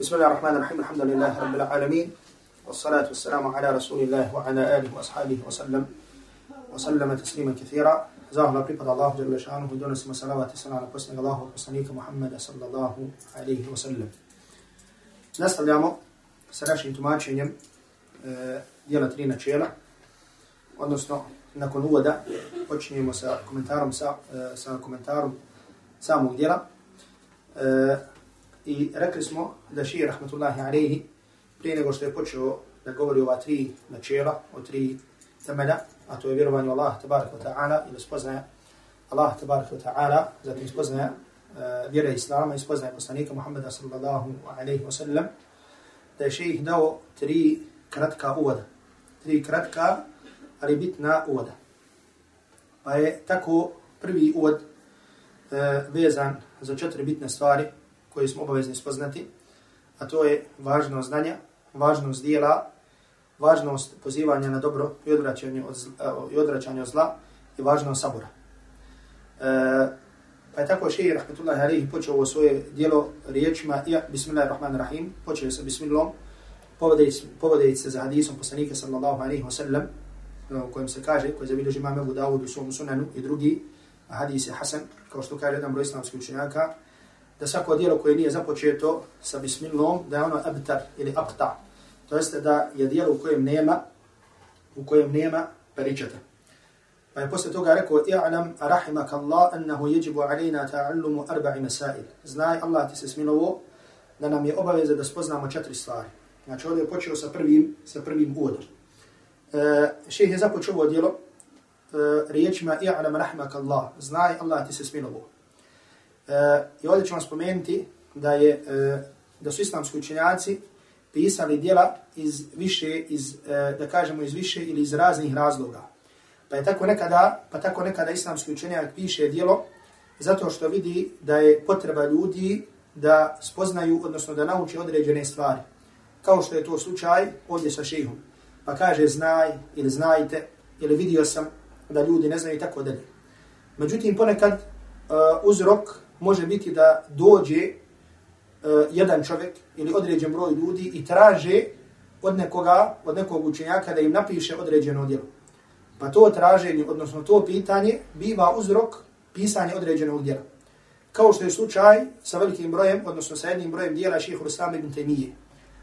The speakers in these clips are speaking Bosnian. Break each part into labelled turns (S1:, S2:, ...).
S1: بسم الله الرحمن الرحيم الحمد لله رب العالمين والصلاة والسلام على رسول الله وعلى آله وأصحابه وسلم وسلم تسليما كثيرا. زاه الله بريباد الله جل شأنه دون اسم صلوات السلام على قسم الله وقسنيك محمد صلى الله عليه وسلم. Našim tumačenjem e, dijela tri načela, odnosno nakon uvoda počinjemo sa komentarom sa, e, sa komentarom samog dijela. E, I rekli smo da šir, rahmatullahi alaihi, prije nego što je počeo da govori ova tri načela, o tri temelja, a to je vjerovanje u Allah, tabaraka wa ta'ala, ili spoznaje Allah, tabaraka wa ta'ala, zatim spoznaje uh, vjere Islama i spoznaje poslanika Muhammeda sallallahu alaihi wa sallam, da je ših dao tri kratka uvoda. Tri kratka, ali bitna uvoda. Pa je tako prvi uvod uh, vezan za četiri bitne stvari koje smo obavezni spoznati, a to je važnost znanja, važnost dijela, važnost pozivanja na dobro i odvraćanje od, zla, e, i odvraćanje od zla i važnost sabora. E, pa je tako šeji, rahmetullahi alihi, počeo ovo svoje dijelo riječima, ja, bismillahirrahmanirrahim, počeo sa bismillom, povodeći se za hadisom poslanika sallallahu alaihi wa sallam, e, u kojem se kaže, koji zabilježi imam Ebu Dawud u svom sunanu i drugi, a hadis je Hasan, kao što kaže jedan broj islamskih učenjaka, da svako dijelo koje nije započeto sa bismillom, da je ono abtar ili akta. To jeste da je dijelo u kojem nema, u kojem nema peričeta. Pa je posle toga rekao, i'alam rahimak Allah annahu jeđibu alina ta'allumu arba'i masail. Znaj, Allah ti se smilovo, da nam je obaveza da spoznamo četiri stvari. Znači, ovdje je počeo sa prvim, sa prvim uvodom. E, šeh je započeo ovo dijelo e, riječima, i'lam rahimak Allah. Znaj, Allah ti se smilovo. E, I ovdje ćemo spomenuti da je e, da su islamski učenjaci pisali dijela iz više, iz, e, da kažemo iz više ili iz raznih razloga. Pa je tako nekada, pa tako nekada islamski učenjak piše dijelo zato što vidi da je potreba ljudi da spoznaju, odnosno da nauče određene stvari. Kao što je to slučaj ovdje sa šehom. Pa kaže znaj ili znajte ili vidio sam da ljudi ne znaju i tako dalje. Međutim, ponekad uh, uzrok može biti da dođe uh, jedan čovjek ili određen broj ljudi i traže od nekoga, od nekog učenjaka da im napiše određeno djelo. Pa to traženje, odnosno to pitanje, biva uzrok pisanja određenog djela. Kao što je slučaj sa velikim brojem, odnosno sa jednim brojem djela šehr Islama ibn Temije.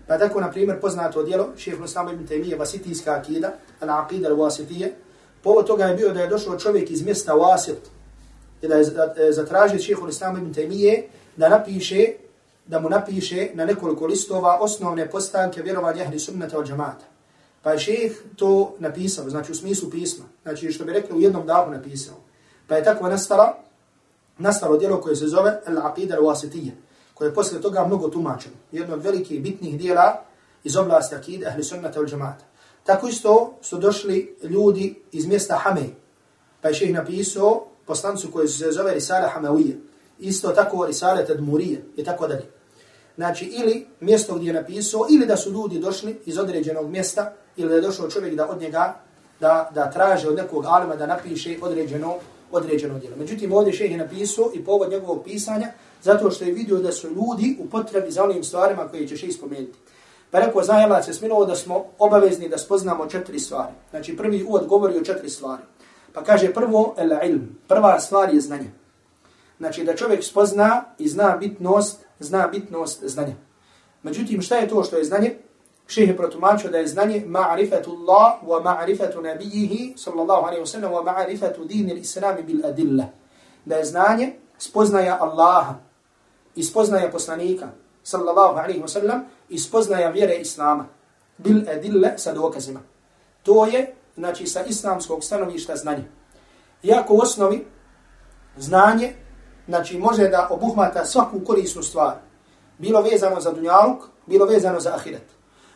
S1: Pa tako, na primjer, poznato djelo šehr Islama ibn Temije, vasitijska akida, al-aqida al-wasitije, povod toga je bio da je došao čovjek iz mjesta Wasit, i da je zatražio šehehu Islama ibn Taymiye da napiše da mu napiše na nekoliko listova osnovne postanke vjerovanja ehli sunnata od džamata. Pa je šeheh to napisao, znači u smislu pisma, znači što bi rekli u jednom dahu napisao. Pa je tako nastala, nastalo djelo koje se zove Al-Aqida al-Wasitija, koje je posle toga mnogo tumačeno. Jedno od velikih bitnih dijela iz oblasti akid ehli sunnata od džamata. Tako isto su došli ljudi iz mjesta Hame, pa je šeheh napisao poslancu koji se zove Risale Hamawije, Isto tako Risale Tadmurije i tako dalje. Znači, ili mjesto gdje je napisao, ili da su ljudi došli iz određenog mjesta, ili da je došao čovjek da od njega, da, da traže od nekog alima da napiše određeno, određeno djelo. Međutim, ovdje šeh je napisao i povod njegovog pisanja, zato što je vidio da su ljudi u potrebi za onim stvarima koje će šeh spomenuti. Pa rekao, zna Allah se smilovo da smo obavezni da spoznamo četiri stvari. Znači, prvi uvod govori o četiri stvari. Pa kaže prvo, el ilm. Prva stvar je znanje. Znači, da čovjek spozna i zna bitnost zna bitnost znanja. Međutim, šta je to što je znanje? Šehe protumačio da je znanje ma'rifatu Allah wa ma'rifatu nabijihi sallallahu alaihi wa sallam wa ma'rifatu dini l'islami bil adilla. Da je znanje spoznaja Allaha i spoznaja poslanika sallallahu alaihi wa sallam i spoznaja vjere Islama bil adilla sa dokazima. To je, znači, sa islamskog stanovišta znanje. Iako u osnovi znanje znači može da obuhmata svaku korisnu stvar, bilo vezano za dunjaluk, bilo vezano za ahiret.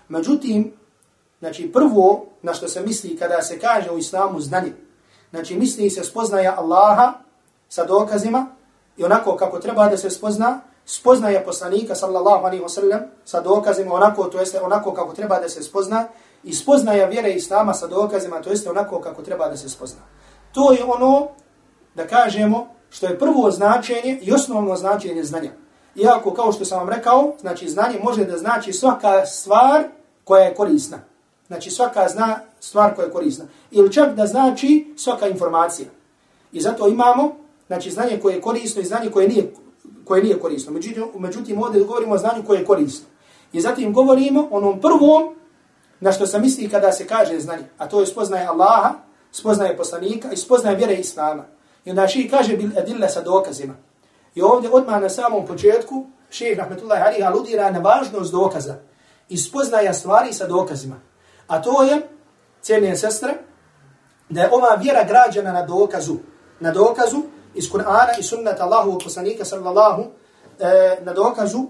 S1: Međutim, znači prvo na što se misli kada se kaže u islamu znanje, znači misli se spoznaja Allaha sa dokazima i onako kako treba da se spozna, spoznaje poslanika sallallahu alaihi wasallam sa dokazima onako, to jeste onako kako treba da se spozna i spoznaje vjere islama sa dokazima, to jeste onako kako treba da se spozna. To je ono, da kažemo, što je prvo značenje i osnovno značenje znanja. Iako, kao što sam vam rekao, znači znanje može da znači svaka stvar koja je korisna. Znači svaka zna stvar koja je korisna. Ili čak da znači svaka informacija. I zato imamo znači znanje koje je korisno i znanje koje nije, koje nije korisno. Međutim, međutim, ovdje govorimo o znanju koje je korisno. I zatim govorimo o onom prvom na što se misli kada se kaže znanje. A to je spoznaje Allaha, spoznaje poslanika i spoznaje vjere Islama. I onda ših kaže bil adilla sa dokazima. I ovdje odmah na samom početku ših rahmetullahi alihi aludira na važnost dokaza i spoznaja stvari sa dokazima. A to je, cijenije sestre, da je ova vjera građana na dokazu. Na dokazu iz Kur'ana i sunnata Allahu poslanika sallallahu e, na dokazu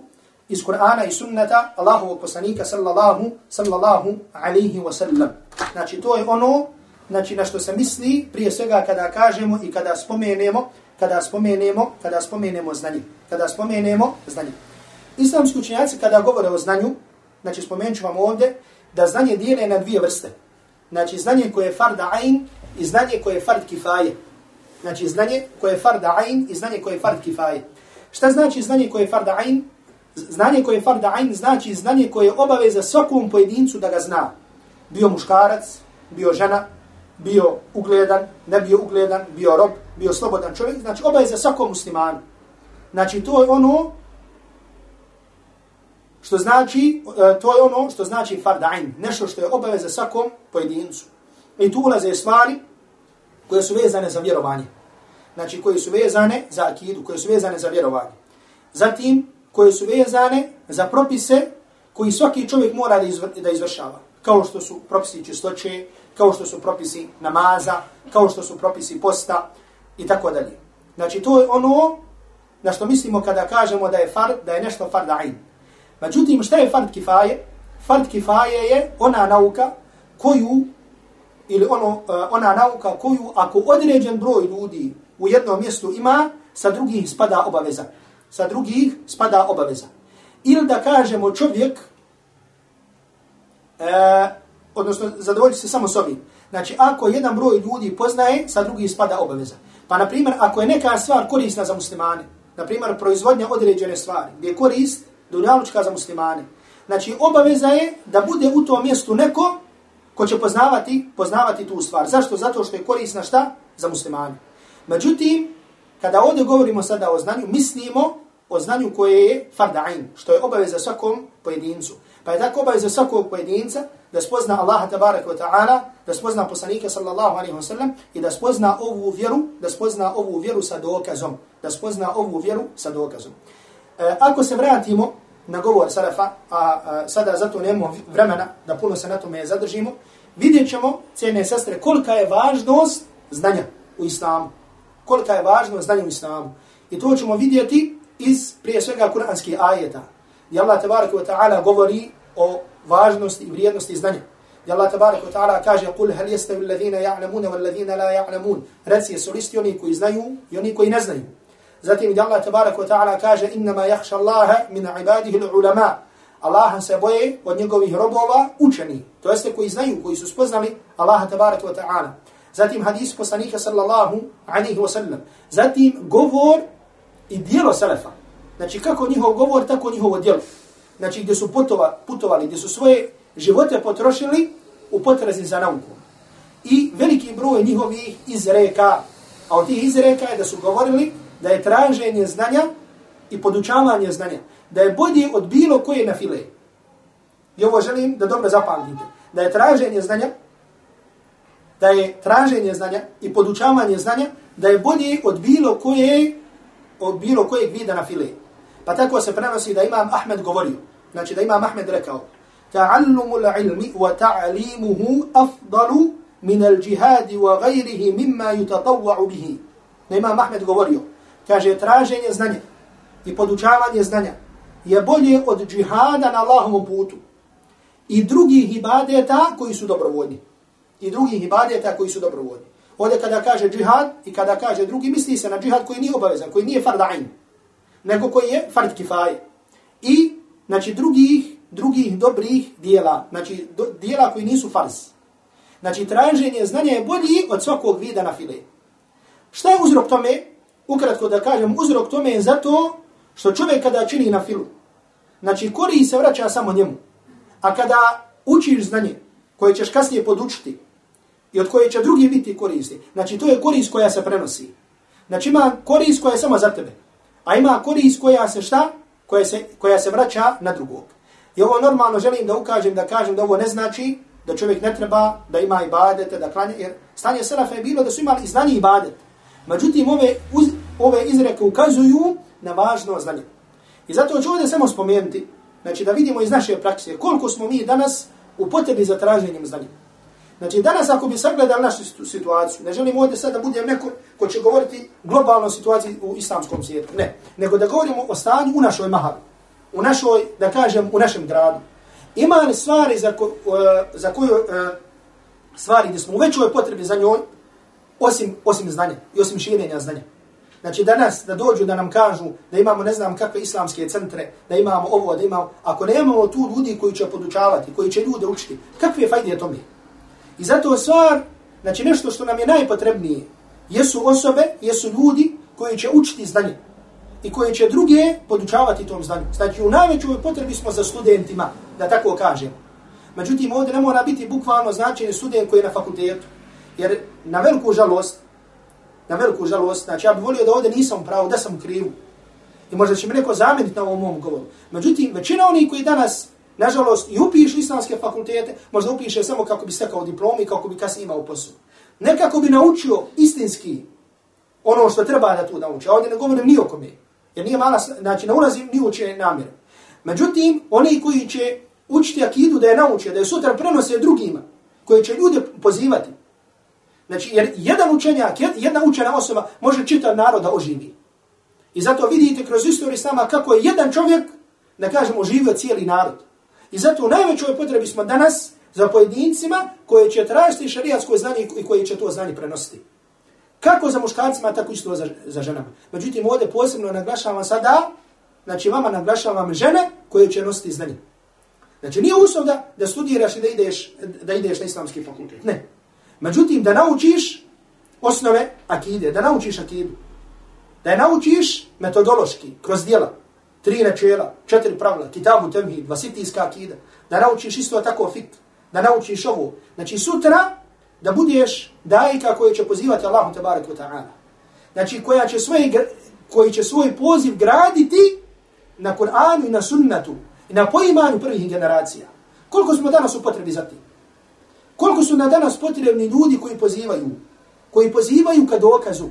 S1: iz Kur'ana i sunnata Allahu poslanika sallallahu sallallahu alaihi wa sallam. Znači to je ono znači na što se misli prije svega kada kažemo i kada spomenemo kada spomenemo kada spomenemo znanje. Kada spomenemo znanje. Islamski učenjaci kada govore o znanju znači spomenut vam ovdje da znanje dijele na dvije vrste. Znači znanje koje je farda ain i znanje koje je fard kifaje. Znači znanje koje je farda ain i znanje koje je fard kifaje. Šta znači znanje koje je farda ain znanje koje je farda ain znači znanje koje je obaveza svakom pojedincu da ga zna. Bio muškarac bio žena bio ugledan, ne bio ugledan, bio rob, bio slobodan čovjek, znači obaveza svakom muslimanu. Znači to je ono što znači, e, to je ono što znači farda'in, nešto što je obaveza svakom pojedincu. I tu ulaze stvari koje su vezane za vjerovanje. Znači koje su vezane za akidu, koje su vezane za vjerovanje. Zatim koje su vezane za propise koji svaki čovjek mora da izvršava. Kao što su propisi čistoće, kao što su propisi namaza, kao što su propisi posta i tako dalje. Znači to je ono na što mislimo kada kažemo da je fard, da je nešto fard ain. Međutim, šta je fard kifaje? Fard kifaje je ona nauka koju ili ono, e, ona nauka koju ako određen broj ljudi u jednom mjestu ima, sa drugih spada obaveza. Sa drugih spada obaveza. Ili da kažemo čovjek e, odnosno zadovoljiti se samo s ovim. Znači, ako jedan broj ljudi poznaje, sa drugi spada obaveza. Pa, na primjer, ako je neka stvar korisna za muslimane, na primjer, proizvodnja određene stvari, gdje je korist dunjalučka za muslimane, znači, obaveza je da bude u tom mjestu neko ko će poznavati, poznavati tu stvar. Zašto? Zato što je korisna šta? Za muslimane. Međutim, kada ovdje govorimo sada o znanju, mislimo o znanju koje je farda'in, što je obaveza svakom pojedincu. Pa je tako obaveza svakog pojedinca da spozna Allaha tabaraka wa ta'ala, da spozna poslanika sallallahu alaihi wa sallam i da spozna ovu vjeru, da spozna ovu vjeru sa dokazom. Da spozna ovu vjeru sa dokazom. E, ako se vratimo na govor Sarafa, a, a sada zato nemamo vremena da puno se na tome zadržimo, vidjet ćemo, cijene sestre, kolika je važnost znanja u islamu. Kolika je važnost znanja u islamu. I to ćemo vidjeti iz prije svega kuranskih ajeta. I Allah tabaraka wa ta'ala govori o važnosti i vrijednosti znanja. I Allah tabaraka wa ta'ala kaže قُلْ هَلْ يَسْتَوِ الَّذِينَ يَعْلَمُونَ وَالَّذِينَ لَا يَعْلَمُونَ Reci, jesu listi oni koji znaju i oni koji ne znaju. Zatim i Allah tabaraka wa ta'ala kaže إِنَّمَا يَخْشَ اللَّهَ مِنْ عِبَادِهِ الْعُلَمَا Allah se boje od njegovih robova učeni. To jeste koji znaju, koji su spoznali Allah tabaraka wa ta'ala. Zatim hadis poslanika sallallahu alaihi wa sallam. Zatim govor i dijelo selefa. Znači kako njihov govor, tako njihovo djelo znači gdje su putova, putovali, gdje su svoje živote potrošili u potrazi za naukom. I veliki broj njihovih izreka, a od tih izreka je da su govorili da je traženje znanja i podučavanje znanja, da je bolje od bilo koje na file. I ovo želim da dobro zapamtite. Da je traženje znanja, da je traženje znanja i podučavanje znanja, da je bolje od bilo koje od bilo kojeg vida na file. Pa tako se prenosi da imam Ahmed govorio. Znači da imam Ahmed rekao, ta'allumu l'ilmi wa ta'alimuhu afdalu min al-jihadi wa gajrihi mimma yutatawwa'u bihi. Da imam Ahmed govorio, kaže traženje znanja i podučavanje znanja je bolje od džihada na Allahovom putu i drugih ibadeta koji su dobrovoljni. I drugih ibadeta koji su dobrovoljni. Ovdje kada kaže džihad i kada kaže drugi, misli se na džihad koji nije obavezan, koji nije fard ain, nego koji je fard kifaje. I znači drugih, drugih dobrih dijela, znači do, dijela koji nisu farz. Znači traženje znanja je bolji od svakog vida na file. Šta je uzrok tome? Ukratko da kažem, uzrok tome je zato što čovjek kada čini na filu, znači kori se vraća samo njemu. A kada učiš znanje koje ćeš kasnije podučiti i od koje će drugi biti koristi, znači to je korist koja se prenosi. Znači ima korist koja je samo za tebe, a ima korist koja se šta? Koja se, koja se vraća na drugog. I ovo normalno želim da ukažem, da kažem da ovo ne znači da čovjek ne treba da ima ibadete, da klanje, jer stanje selafa je bilo da su imali i znanje ibadet. Međutim, ove, uz, ove izreke ukazuju na važno znanje. I zato ću ovdje samo spomenuti, znači da vidimo iz naše prakse, koliko smo mi danas u potrebi za traženjem znanja. Znači, danas ako bi sagledali našu situaciju, ne želim ovdje sad da budem neko ko će govoriti globalno situaciji u islamskom svijetu, ne, nego da govorimo o stanju u našoj mahali, u našoj, da kažem, u našem gradu. Ima li stvari za, ko, uh, za koju uh, stvari gdje smo u većoj potrebi za njoj, osim, osim znanja i osim širenja znanja. Znači danas da dođu da nam kažu da imamo ne znam kakve islamske centre, da imamo ovo, da imamo, ako nemamo tu ljudi koji će podučavati, koji će ljude učiti, kakve fajde je to mi? I zato stvar, znači nešto što nam je najpotrebnije, jesu osobe, jesu ljudi koji će učiti znanje i koji će druge podučavati tom znanju. Znači u najvećoj potrebi smo za studentima, da tako kažemo. Međutim, ovdje ne mora biti bukvalno značenje student koji je na fakultetu. Jer na veliku žalost, na veliku žalost, znači ja bih volio da ovdje nisam pravo, da sam krivu. I možda će mi neko zameniti na ovom mom govoru. Međutim, većina onih koji danas, nažalost, i upišu islamske fakultete, možda upiše samo kako bi stekao diplom i kako bi kasnije imao posao. Ne kako bi naučio istinski ono što treba da tu nauči. A ovdje ne govorim ni o kome. Jer nije mala, znači ne ulazim ni u če namjere. Međutim, oni koji će učiti akidu da je nauče, da je sutra prenose drugima, koji će ljude pozivati, Znači, jer jedan učenjak, jedna učena osoba može čitav narod da oživi. I zato vidite kroz istoriju sama kako je jedan čovjek, da kažem, oživio cijeli narod. I zato u najvećoj potrebi smo danas za pojedincima koji će tražiti šarijatsko znanje i koji će to znanje prenositi. Kako za muškarcima, tako isto za, za ženama. Međutim, ovdje posebno naglašavam sada, znači vama naglašavam žene koje će nositi znanje. Znači, nije uslov da, da studiraš i da ideš, da ideš na islamski fakultet. Ne. Međutim, da naučiš osnove akide, da naučiš akidu, da je naučiš metodološki, kroz djela tri načela, četiri pravila, kitabu temhid, vasitijska akida, da naučiš isto tako fit, da naučiš ovo. Znači sutra da budeš dajka koji će pozivati Allahu tabarak wa ta'ala. Znači koja će svoj, koji će svoj poziv graditi na Kur'anu i na sunnatu i na poimanju prvih generacija. Koliko smo danas u potrebi za tim? Koliko su na danas potrebni ljudi koji pozivaju, koji pozivaju ka dokazu,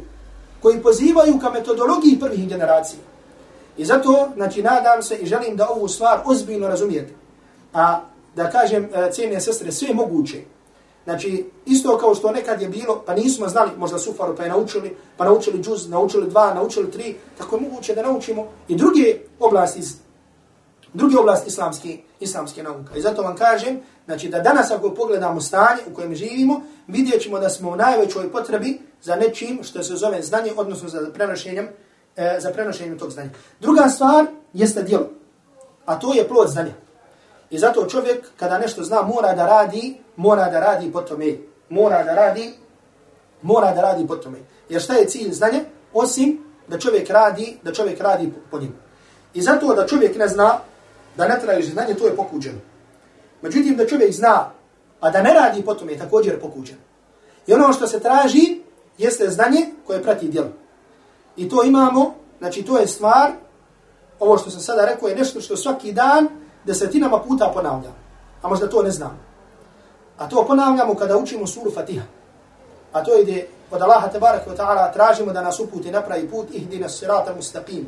S1: koji pozivaju ka metodologiji prvih generacija. I zato, znači, nadam se i želim da ovu stvar ozbiljno razumijete. A da kažem, e, cijene sestre, sve moguće. Znači, isto kao što nekad je bilo, pa nismo znali, možda sufaru, pa je naučili, pa naučili džuz, naučili dva, naučili tri, tako je moguće da naučimo i druge oblasti, druge oblasti islamske, islamske nauke. I zato vam kažem, Znači da danas ako pogledamo stanje u kojem živimo, vidjet ćemo da smo u najvećoj potrebi za nečim što se zove znanje, odnosno za prenošenjem, e, za prenošenje tog znanja. Druga stvar jeste djelo, a to je plod znanja. I zato čovjek kada nešto zna mora da radi, mora da radi po tome. Mora da radi, mora da radi po tome. Jer šta je cilj znanja? Osim da čovjek radi, da čovjek radi po njim. I zato da čovjek ne zna, da ne traži znanje, to je pokuđeno. Međutim, da čovjek zna, a da ne radi potom je također pokuđen. I ono što se traži, jeste znanje koje prati djelo. I to imamo, znači to je stvar, ovo što sam sada rekao je nešto što svaki dan desetinama puta ponavljam. A možda to ne znam. A to ponavljamo kada učimo suru Fatiha. A to ide od Allaha tabaraka wa ta'ala tražimo da nas uputi na pravi put ihdina sirata mustaqim.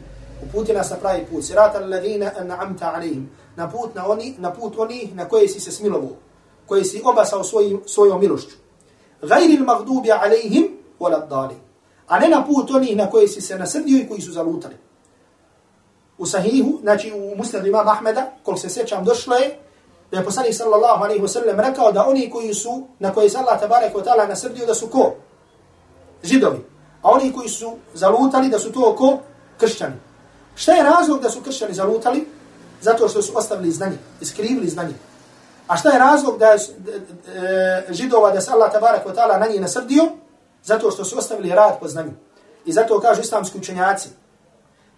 S1: Uputi nas na pravi put. Sirata alladhina an'amta alihim na put na oni na put oni na koje si se smilovo koje si obasao svojim svojom milošću Gajri il magdubi alihim, wala ad-dali a ne na put oni na koje si se nasrdio i koji su zalutali. U sahihu znači u musnadu imam Ahmeda kol se sećam došlo je da je poslanik sallallahu alejhi ve sellem rekao da oni koji su na koje se Allah tabarek wa taala nasrdio da su ko? Židovi. A oni koji su zalutali da su to ko? Kršćani. Šta je razlog da su kršćani zalutali? Zato što su ostavili znanje, iskrivili znanje. A šta je razlog da je e, židova da se Allah tabarek wa ta'ala na njih nasrdio? Zato što su ostavili rad po znanju. I zato kažu islamski učenjaci,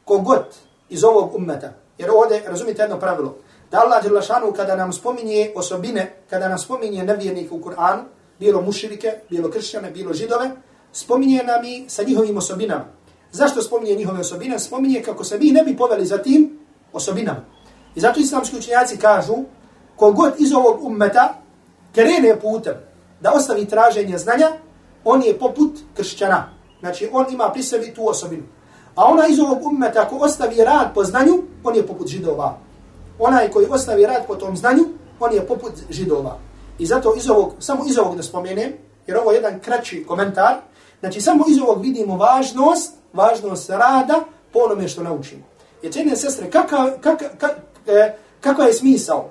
S1: kogod iz ovog ummeta. Jer ovdje, razumite jedno pravilo, da Allah Đerlašanu kada nam spominje osobine, kada nam spominje nevjernike u Kur'anu, bilo muširike, bilo kršćane, bilo židove, spominje nam i sa njihovim osobinama. Zašto spominje njihove osobine? Spominje kako se mi ne bi poveli za tim osobinama. I zato islamski učenjaci kažu, kogod iz ovog ummeta krene putem da ostavi traženje znanja, on je poput kršćana. Znači, on ima pri sebi tu osobinu. A ona iz ovog ummeta, ako ostavi rad po znanju, on je poput židova. Onaj koji ostavi rad po tom znanju, on je poput židova. I zato iz ovog, samo iz ovog da spomenem, jer ovo je jedan kraći komentar, znači samo iz ovog vidimo važnost, važnost rada po onome što naučimo. Jer čene sestre, kakav, kakav, kakav, e, kakav je smisao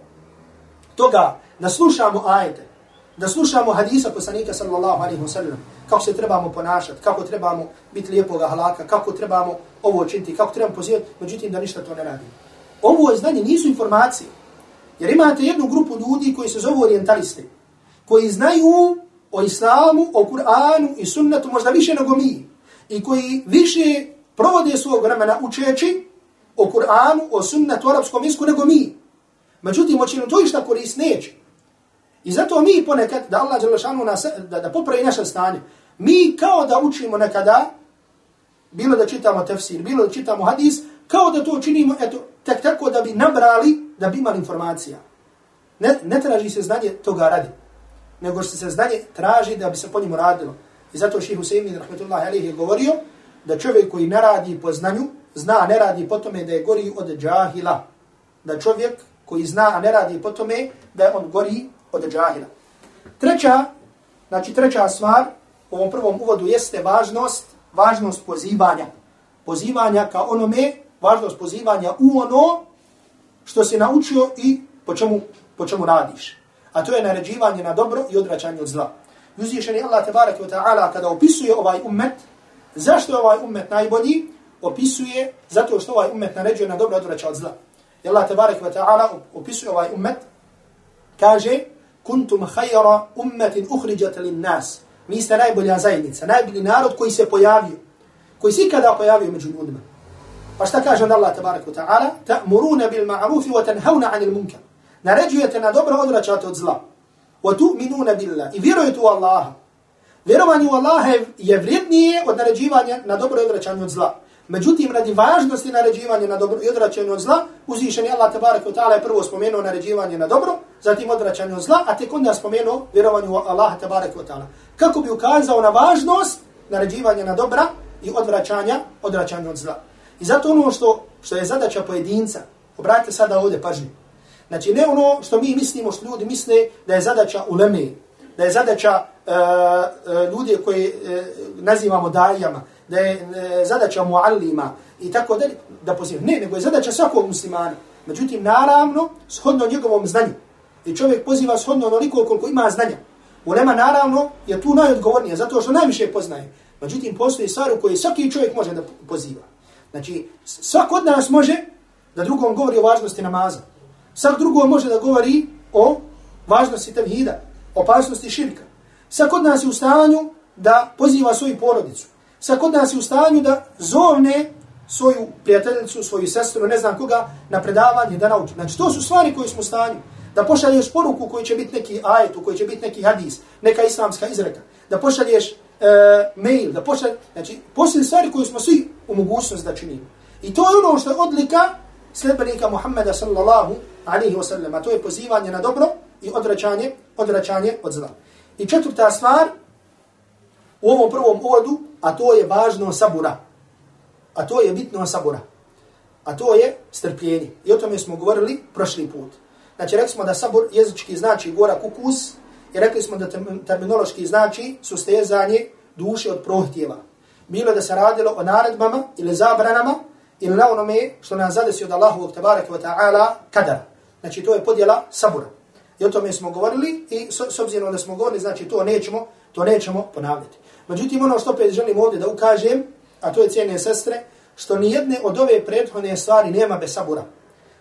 S1: toga da slušamo ajete, da slušamo hadisa poslanika sallallahu alaihi wa sallam, kako se trebamo ponašati, kako trebamo biti lijepog ahlaka, kako trebamo ovo činiti, kako trebamo pozivati, međutim da ništa to ne radi. Ovo je znanje, nisu informacije. Jer imate jednu grupu ljudi koji se zovu orientalisti, koji znaju o islamu, o Kur'anu i sunnetu možda više nego mi, i koji više provode svog vremena učeći o Kur'anu, o sunnetu, o arapskom isku nego mi. Međutim, oči to išta korist neće. I zato mi ponekad, da Allah Đelešanu nas, da, da popravi naše stanje, mi kao da učimo nekada, bilo da čitamo tefsir, bilo da čitamo hadis, kao da to činimo, eto, tek tako da bi nabrali, da bi imali informacija. Ne, ne traži se znanje toga radi, nego se znanje traži da bi se po njemu radilo. I zato ših Huseyin, rahmetullahi alihi, je govorio da čovjek koji ne radi po znanju, zna, ne radi po tome da je gori od džahila. Da čovjek koji zna, a ne radi po tome da je on gori od džahila. Treća, znači treća stvar u ovom prvom uvodu jeste važnost, važnost pozivanja. Pozivanja ka onome, važnost pozivanja u ono što se naučio i po čemu, po čemu radiš. A to je naređivanje na dobro i odvraćanje od zla. Uzvišeni Allah tebarak wa ta'ala kada opisuje ovaj ummet, zašto je ovaj ummet najbolji? Opisuje zato što ovaj ummet naređuje na dobro i odvraća od zla. I Allah tebarak wa ta'ala opisuje ovaj ummet, kaže, kuntum khayra ummatin ukhrijat lin nas mi ste najbolja zajednica najbolji narod koji se pojavio koji se kada pojavio među ljudima. Pa šta kaže Allah tebareku taala? Ta'muruna bil ma'ruf wa tanhauna 'anil munkar. Naređujete na dobro odvraćate od zla. Wa tu'minuna billah i vjerujete u Allaha. Vjerovanje u Allaha je vrijednije od naređivanja na dobro odvraćanje od zla. Međutim, radi važnosti naređivanja na dobro i odvraćanje od zla, uzvišeni Allah tabaraka wa ta'ala je prvo spomenuo naređivanje na dobro, zatim odvraćanje od zla, a tek onda spomenuo vjerovanju u Allah tabaraka wa ta'ala. Kako bi ukazao na važnost naređivanja na dobra i odvraćanja, odvraćanja od zla. I zato ono što, što je zadaća pojedinca, obratite sada ovdje pažnju. Znači, ne ono što mi mislimo, što ljudi misle da je zadaća uleme, da je zadaća uh, uh, ljudi koje uh, nazivamo dajama, da je e, zadaća muallima i tako dalje, da poziva. Ne, nego je zadaća svakog muslimana. Međutim, naravno, shodno njegovom znanju. I čovjek poziva shodno onoliko koliko ima znanja. Ulema, naravno, je tu najodgovornija, zato što najviše poznaje. Međutim, postoji stvar u kojoj svaki čovjek može da poziva. Znači, svak od nas može da drugom govori o važnosti namaza. Svak drugom može da govori o važnosti tevhida, opasnosti širka. Svak od nas je u stanju da poziva svoju porodicu. Sad kod nas je u stanju da zovne svoju prijateljicu, svoju sestru, ne znam koga, na predavanje da nauči. Znači, to su stvari koje smo u stanju. Da pošalješ poruku koji će biti neki ajet, koji će biti neki hadis, neka islamska izreka. Da pošalješ e, mail, da pošalješ... Znači, poslije stvari koje smo svi u mogućnost da činimo. I to je ono što je odlika sljedbenika Muhammeda sallallahu alaihi wa sallam. A to je pozivanje na dobro i odračanje, odračanje od zla. I četvrta stvar, u ovom prvom uvodu, a to je važno sabura. A to je bitno sabura. A to je strpljenje. I o tome smo govorili prošli put. Znači, rekli smo da sabur jezički znači gora kukus i rekli smo da terminološki znači sustezanje duše od prohtjeva. Bilo da se radilo o naredbama ili zabranama ili na onome što nas zadesi od Allahovog tabaraka wa ta'ala kadara. Znači, to je podjela sabura. I o tome smo govorili i s, s obzirom da smo govorili, znači to nećemo, to nećemo ponavljati. Međutim, ono što opet želim ovdje da ukažem, a to je cijene sestre, što ni jedne od ove prethodne stvari nema bez sabura.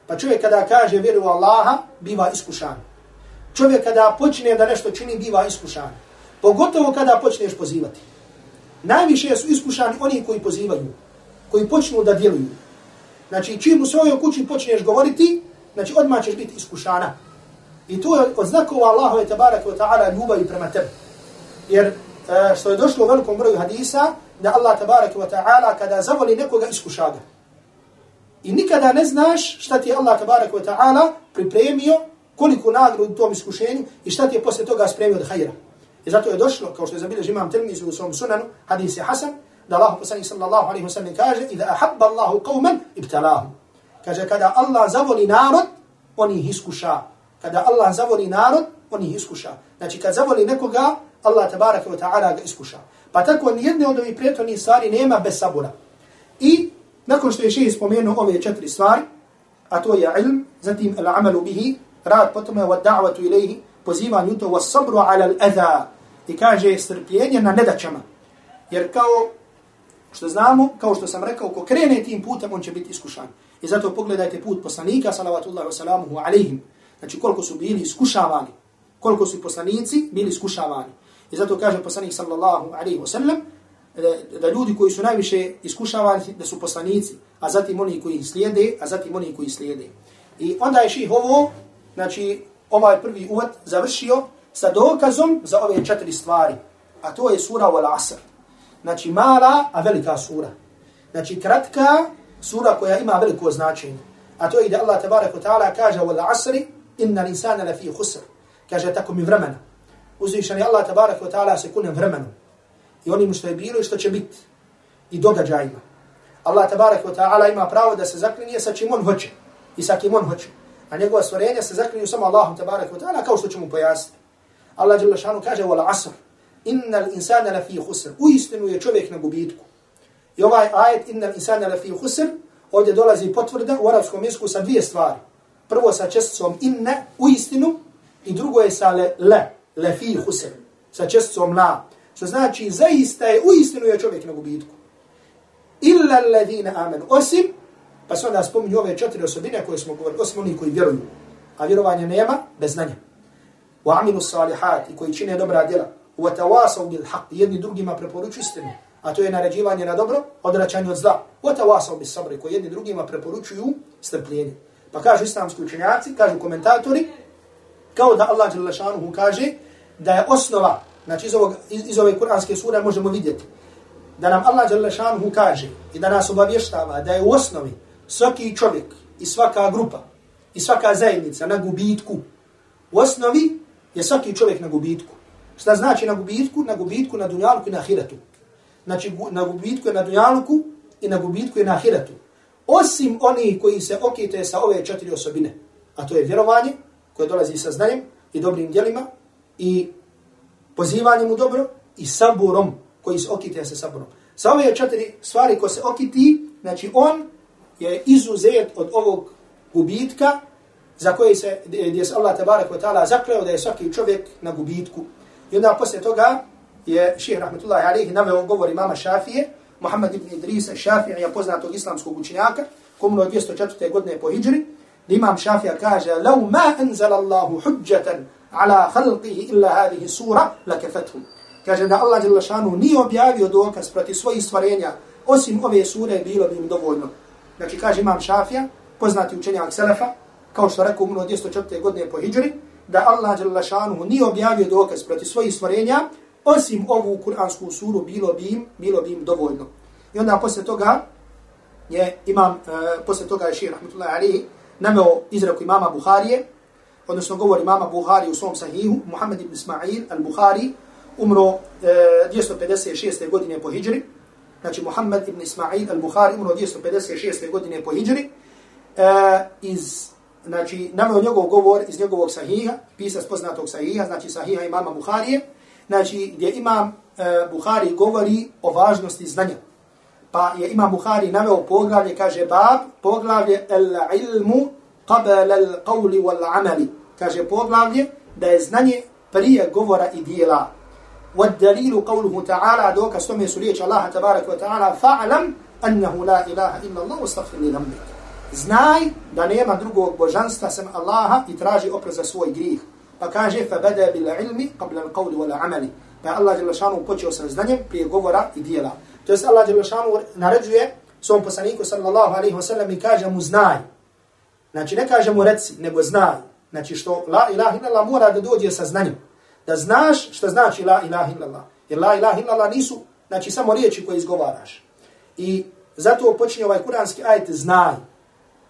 S1: Pa čovjek kada kaže vjeru Allaha, biva iskušan. Čovjek kada počne da nešto čini, biva iskušan. Pogotovo kada počneš pozivati. Najviše su iskušani oni koji pozivaju, koji počnu da djeluju. Znači, čim u svojoj kući počneš govoriti, znači odmah ćeš biti iskušana. I to je od znakova Allahove tabaraka wa ta'ala ljubavi prema tebi. Jer E, što je došlo u velikom broju hadisa, da Allah tabaraka wa ta'ala kada zavoli nekoga iskuša ga. I nikada ne znaš šta ti je Allah tabaraka wa ta'ala pripremio, koliko nagradu u tom iskušenju i šta ti je posle toga spremio od hajra. I zato je došlo, kao što je zabilježi imam Tirmizi u svom sunanu, hadis je Hasan, da Allah poslanik sallallahu alaihi wa sallam kaže, Ida ahabba Allahu qawman ibtalahu. Kaže, kada Allah zavoli narod, on ih iskuša. Kada Allah zavoli narod, on ih iskuša. Znači, kad zavoli nekoga, Allah tabaraka wa ta'ala ga iskuša. Pa tako nijedne od ovih prijateljnih stvari nema bez sabura. I nakon što je še spomenuo ove četiri stvari, a to je ilm, zatim al-amalu bihi, rad potom je wa da'vatu ilaihi, pozivanju to, wa sabru ala al-adha, i kaže strpljenje na nedaćama. Jer kao što znamo, kao što sam rekao, ko krene tim putem, on će biti iskušan. I zato pogledajte put poslanika, salavatullahi wa salamuhu alaihim, znači koliko su bili iskušavani, koliko su poslanici bili iskušavani. I zato kaže poslanik sallallahu alaihi wa sallam, da ljudi koji su najviše iskušavani, da su poslanici, a zatim oni koji slijede, a zatim oni koji slijede. I onda je ših ovo, znači ovaj prvi uvod završio sa dokazom za ove četiri stvari. A to je sura Wal Asr. Znači mala, a velika sura. Znači kratka sura koja ima veliko značenje. A to je da Allah tabarak ta'ala kaže Wal Asri, inna l'insana lafi khusr. Kaže tako mi vremena. Uzvišan je Allah tabarak wa ta'ala se kunem vremenu. I onim što je bilo i što će biti. I događajima. Allah tabarak wa ta'ala ima pravo da se zaklinje sa čim on hoće. I sa kim on hoće. A njegova stvorenja se zaklinju samo Allahom tabarak wa ta'ala kao što ćemo pojasniti. Allah dželle šanu kaže wal asr. Inna l'insana lafi khusr. U istinu je čovjek na gubitku. I ovaj ajet inna l'insana lafi khusr ovdje dolazi potvrda u arabskom jeziku sa dvije stvari. Prvo sa česticom inna u istinu i drugo je sa le, le fi khusr. Sa česticom la. Što znači zaista je u istinu je čovjek na gubitku. Illa alladhina amanu. Osim pa se onda spominju ove četiri osobine koje smo govorili. Osim onih koji vjeruju. A vjerovanja nema bez znanja. Wa aminu salihat i koji čine dobra djela wa tawasav bil haq, jedni drugima preporučuju istinu a to je naređivanje na dobro odračanje od zla wa tawasav bis sabri, koji jedni drugima preporučuju strpljenje pa kažu islamski učenjaci kažu komentatori kao da Allah dželle kaže da je osnova znači iz ovog iz ove kuranske sure možemo vidjeti da nam Allah dželle kaže i da nas obavještava da je u osnovi svaki čovjek i svaka grupa i svaka zajednica na gubitku u osnovi je svaki čovjek na gubitku Šta znači na gubitku? Na gubitku, na dunjalku i na ahiretu. Znači na gubitku je na dunjalku i na gubitku je na ahiretu. Osim oni koji se okite sa ove četiri osobine. A to je vjerovanje koje dolazi sa znanjem i dobrim djelima i pozivanjem u dobro i saburom koji se okite sa saburom. Sa ove četiri stvari koje se okiti, znači on je izuzet od ovog gubitka za koje se, gdje se Allah tabarak wa ta'ala zakleo da je svaki čovjek na gubitku. I onda poslije toga je ših rahmetullahi alaihi naveo govor imama Šafije, Muhammad ibn Idrisa Šafija je poznatog islamskog učenjaka, komno 204. godine po hijri, imam Šafija kaže, لو ما أنزل الله حجة على خلقه إلا هذه السورة لكفتهم. Kaže da Allah Đelešanu nije objavio dokaz proti svojih stvarenja, osim ove sure bilo bi im dovoljno. Znači kaže imam Šafija, poznati učenjak Selefa, kao što rekao umno 204. godine po Hidžri, da Allah dželle nije objavio dokaz proti svojih stvorenja, osim ovu kuransku suru bilo bi im, bilo bi im dovoljno. I onda posle toga je imam, uh, posle toga je šir, rahmatullahi alihi, nameo izreku imama Buharije, odnosno govor imama Buhari u svom sahihu, Muhammed ibn Ismail al-Buhari, umro e, 256. godine po hijri, znači Muhammed ibn Ismail al-Buhari umro 256. godine po hijri, e, iz znači, naveo njegov govor iz njegovog sahiha, pisac poznatog sahiha, znači sahiha imama Buharije, znači, gdje imam e, Buhari govori o važnosti znanja. Pa je imam Buhari naveo poglavlje, kaže bab, poglavlje el ilmu qabala al qawli wal amali. Kaže poglavlje da je znanje prije govora i dijela. والدليل قوله تعالى دوك استمي سورية الله تبارك وتعالى فاعلم أنه لا إله إلا الله واستغفر لذنبك znaj da nema drugog božanstva sem Allaha i traži oprost za svoj grih. Pa kaže, fa bada bil ilmi qabla al qawli wala amali. Pa Allah dželle šanu počeo sa znanjem prije govora i dijela. To jest Allah Đelešanu šanu naređuje svom poslaniku sallallahu alaihi wa sallam i kaže mu znaj. Znači ne kaže mu reci, nego znaj. Znači što la ilaha illallah mora da dođe sa znanjem. Da znaš što znači la ilaha illallah. Jer la ilaha illallah nisu znači samo riječi koje izgovaraš. I zato počinje ovaj kuranski ajet znaj.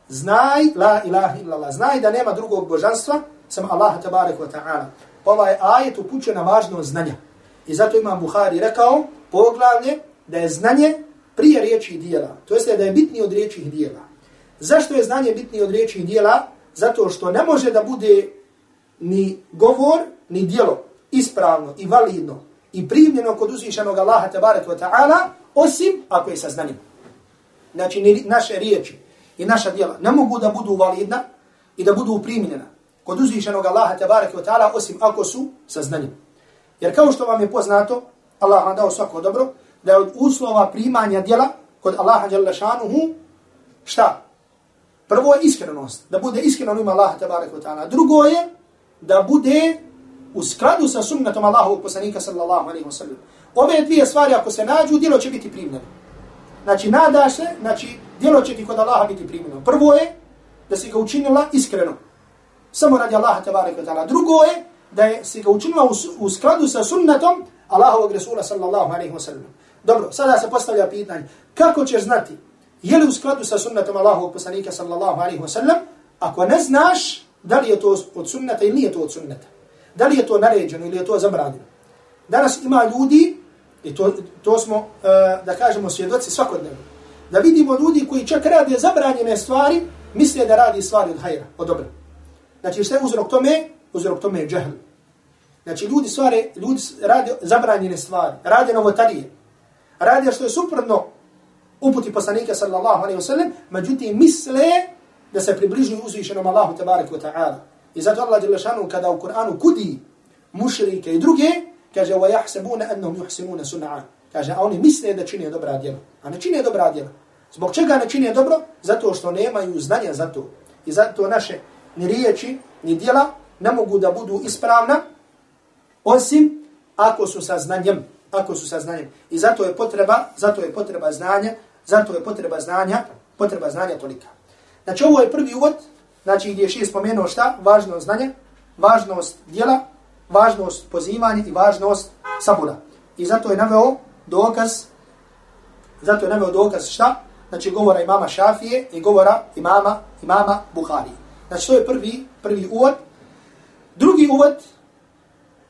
S1: Znaj la ilaha illallah. Znaj da nema drugog božanstva sam Allah tabarek wa ta'ala. Ovaj ajet upućuje na važnost znanja. I zato imam Buhari rekao poglavlje da je znanje prije riječi i dijela. To jeste da je bitnije od riječi i dijela. Zašto je znanje bitnije od riječi i dijela? Zato što ne može da bude ni govor, ni dijelo ispravno i validno i primljeno kod uzvišenog Allaha tabarak wa ta'ala, osim ako je sa znanjem. Znači, naše riječi i naša dijela ne mogu da budu validna i da budu primljena kod uzvišenog Allaha tabarak wa ta'ala, osim ako su sa znanjem. Jer kao što vam je poznato, Allah vam dao svako dobro, da je od uslova primanja djela kod Allaha jalla šanuhu, šta? Prvo je iskrenost, da bude iskreno ima Allaha tabarak wa ta'ala. Drugo je da bude u skladu sa sunnetom Allahovog poslanika sallallahu alaihi wa sallam. Ove dvije stvari ako se nađu, djelo će biti primljeno. Znači, nada se, znači, djelo će ti kod Allaha biti primljeno. Prvo je da si ga učinila iskreno. Samo radi Allaha tabarak wa ta'ala. Drugo je da je si ga učinila u, u skladu sa sunnetom Allahovog Rasula sallallahu alaihi wa sallam. Dobro, sada se postavlja pitanje, kako ćeš znati, je li u skladu sa sunnetom Allahovog poslanika sallallahu alaihi wa sallam, ako ne znaš da li je to od sunneta ili nije to od sunneta. Da li je to naređeno ili je to zabranjeno. Danas ima ljudi, i to, to smo, uh, da kažemo, svjedoci svakodnevno, da vidimo ljudi koji čak rade zabranjene stvari, misle da radi stvari od hajra, od dobra. Znači, što je uzrok tome? Uzrok tome je džahl. Znači, ljudi, stvari, ljudi rade zabranjene stvari, rade novotarije, radi što je suprotno uputi poslanika sallallahu alaihi wa sallam, međutim misle da se približuju uzvišenom Allahu tabaraka wa ta'ala. I zato Allah jalla šanu kada u Kur'anu kudi mušrike i druge, kaže wa jahsebuna annahum yuhsinuna sun'a. Kaže, a oni misle da čine dobra djela. A ne čine dobra djela. Zbog čega ne čine dobro? Zato što nemaju znanja za to. I zato naše ni riječi, ni djela ne mogu da budu ispravna, osim ako su sa znanjem ako su saznanjem. I zato je potreba, zato je potreba znanja, zato je potreba znanja, potreba znanja tolika. Znači ovo je prvi uvod, znači gdje je spomenuo šta? Važnost znanja, važnost djela, važnost pozivanja i važnost sabura. I zato je naveo dokaz, zato je naveo dokaz šta? Znači govora imama Šafije i govora imama, imama Buhari. Znači to je prvi, prvi uvod. Drugi uvod,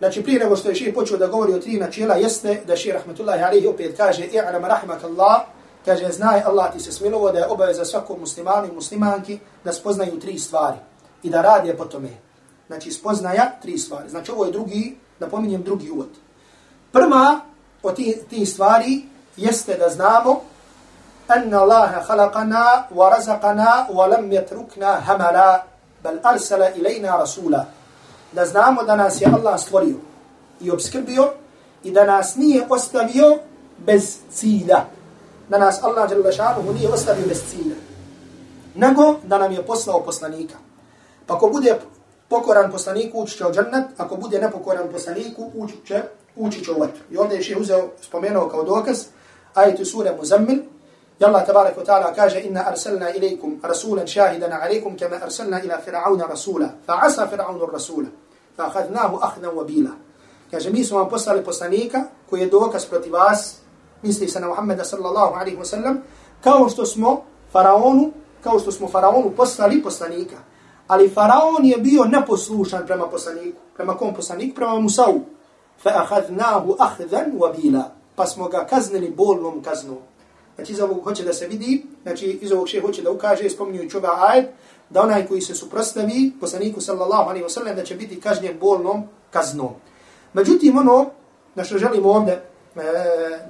S1: Znači prije nego što je ših počeo da govori o tri načela jeste da ših rahmetullahi alaihi opet kaže i'lam rahmak Allah, kaže znaj Allah ti se smilovo da je obaveza svakom muslimanu i muslimanki da spoznaju tri stvari i da radi po tome. Znači spoznaja tri stvari. Znači ovo je drugi, da pominjem drugi uvod. Prva od ti, ti stvari jeste da znamo أن الله خلقنا ورزقنا ولم يتركنا هملا بل أرسل إلينا رسولا da znamo da nas je Allah stvorio i obskrbio i da nas nije ostavio bez cilja. Da nas Allah Đelešanuhu nije ostavio bez cilja. Nego da nam je poslao poslanika. Pa ko bude pokoran poslaniku, ući će u džennet, ako bude nepokoran poslaniku, ući će, ući će u vatru. I ovdje je še uzeo, spomenuo kao dokaz, ajetu sure Muzammil, I Allah tabarak wa ta'ala kaže inna arsalna ilaykum rasulan shahidan alaykum kama arsalna ila fir'auna rasula fa asa fir'aunu rasula fa akhadnahu akhdan wabila kaže mi smo vam poslali poslanika koji je dokaz protiv vas misli se na Muhammeda sallallahu alaihi wa sallam kao što smo faraonu kao što smo faraonu poslali poslanika. Ali faraon je bio neposlušan prema poslaniku prema kom poslaniku? Prema Musau. Fa akhadnahu akhdan wabila pa smo ga kaznili bolnom kaznom. Znači iz ovog hoće da se vidi, znači iz ovog še hoće da ukaže, spominjujući ovaj ajed, da onaj koji se suprostavi poslaniku sallallahu alaihi wasallam da će biti kažnjen bolnom kaznom. Međutim, ono na što želimo ovdje e,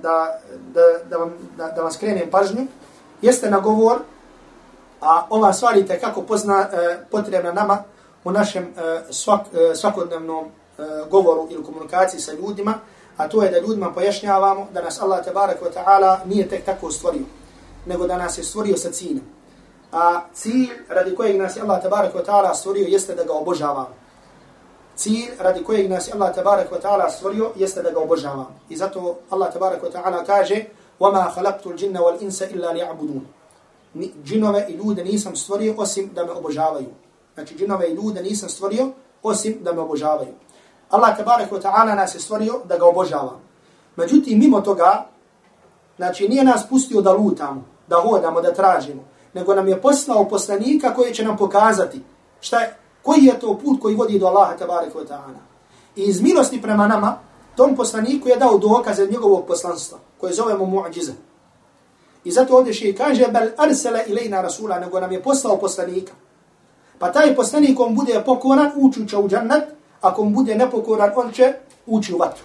S1: da, da, da, vam, da, da vam skrenem pažnju, jeste na govor, a ova stvar je kako pozna, e, potrebna nama u našem e, svak, e, svakodnevnom e, govoru ili komunikaciji sa ljudima, a to je da ljudima pojašnjavamo da nas Allah tabarak wa ta'ala nije tek tako stvorio, nego da nas je stvorio sa ciljem A cilj radi kojeg nas je Allah tabarak wa ta'ala stvorio jeste da ga obožavamo. Cilj radi kojeg nas je Allah tabarak wa ta'ala stvorio jeste da ga obožavamo. I zato Allah tabarak wa ta'ala kaže وَمَا خَلَقْتُ الْجِنَّ وَالْإِنسَ إِلَّا لِيَعْبُدُونَ Džinove i ljude nisam stvorio osim da me obožavaju. Znači, džinove i ljude nisam stvorio osim da me obožavaju. Allah tabarak wa ta'ala nas je stvorio da ga obožava. Međutim, mimo toga, znači, nije nas pustio da lutamo, da hodamo, da tražimo, nego nam je poslao poslanika koji će nam pokazati šta je, koji je to put koji vodi do Allaha tabarak wa ta'ala. I iz milosti prema nama, tom poslaniku je dao dokaze njegovog poslanstva, koje zovemo mu'đize. I zato ovdje še kaže, bel arsele ilajna rasula, nego nam je poslao poslanika. Pa taj poslanik, on bude pokoran, ući u džannet, ako on bude nepokoran, on će ući u vatru.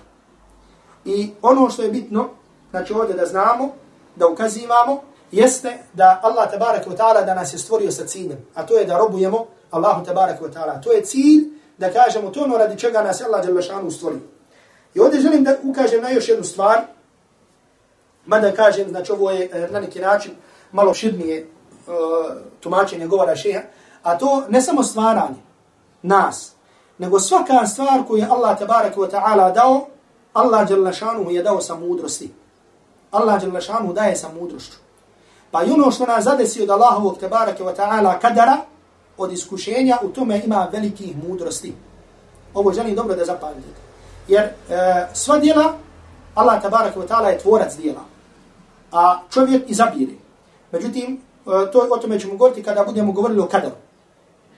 S1: I ono što je bitno, znači ovdje da znamo, da ukazivamo, jeste da Allah tabarak wa ta'ala da nas je stvorio sa ciljem, a to je da robujemo Allahu tabarak wa ta'ala. To je cilj da kažemo to ono radi čega nas Allah dželle šanu stvorio. I ovdje želim da ukažem na još jednu stvar, mada kažem, znači ovo je eh, na neki način malo širnije uh, tumačenje govora šeha, a to ne samo stvaranje nas, nego svaka stvar koju je Allah tabarak wa ta'ala dao, Allah dželle šanu je dao sa mudrosti. Allah dželle šanu daje sa mudrošću. Pa i ono što nas zadesi od Allahovog tebareke wa ta'ala kadara, od iskušenja, u tome ima velikih mudrosti. Ovo želim dobro da zapamtite. Jer e, sva djela, Allah tabaraka wa ta'ala je tvorac djela. A čovjek izabire. Međutim, e, to, o tome ćemo govoriti kada budemo govorili o kadaru.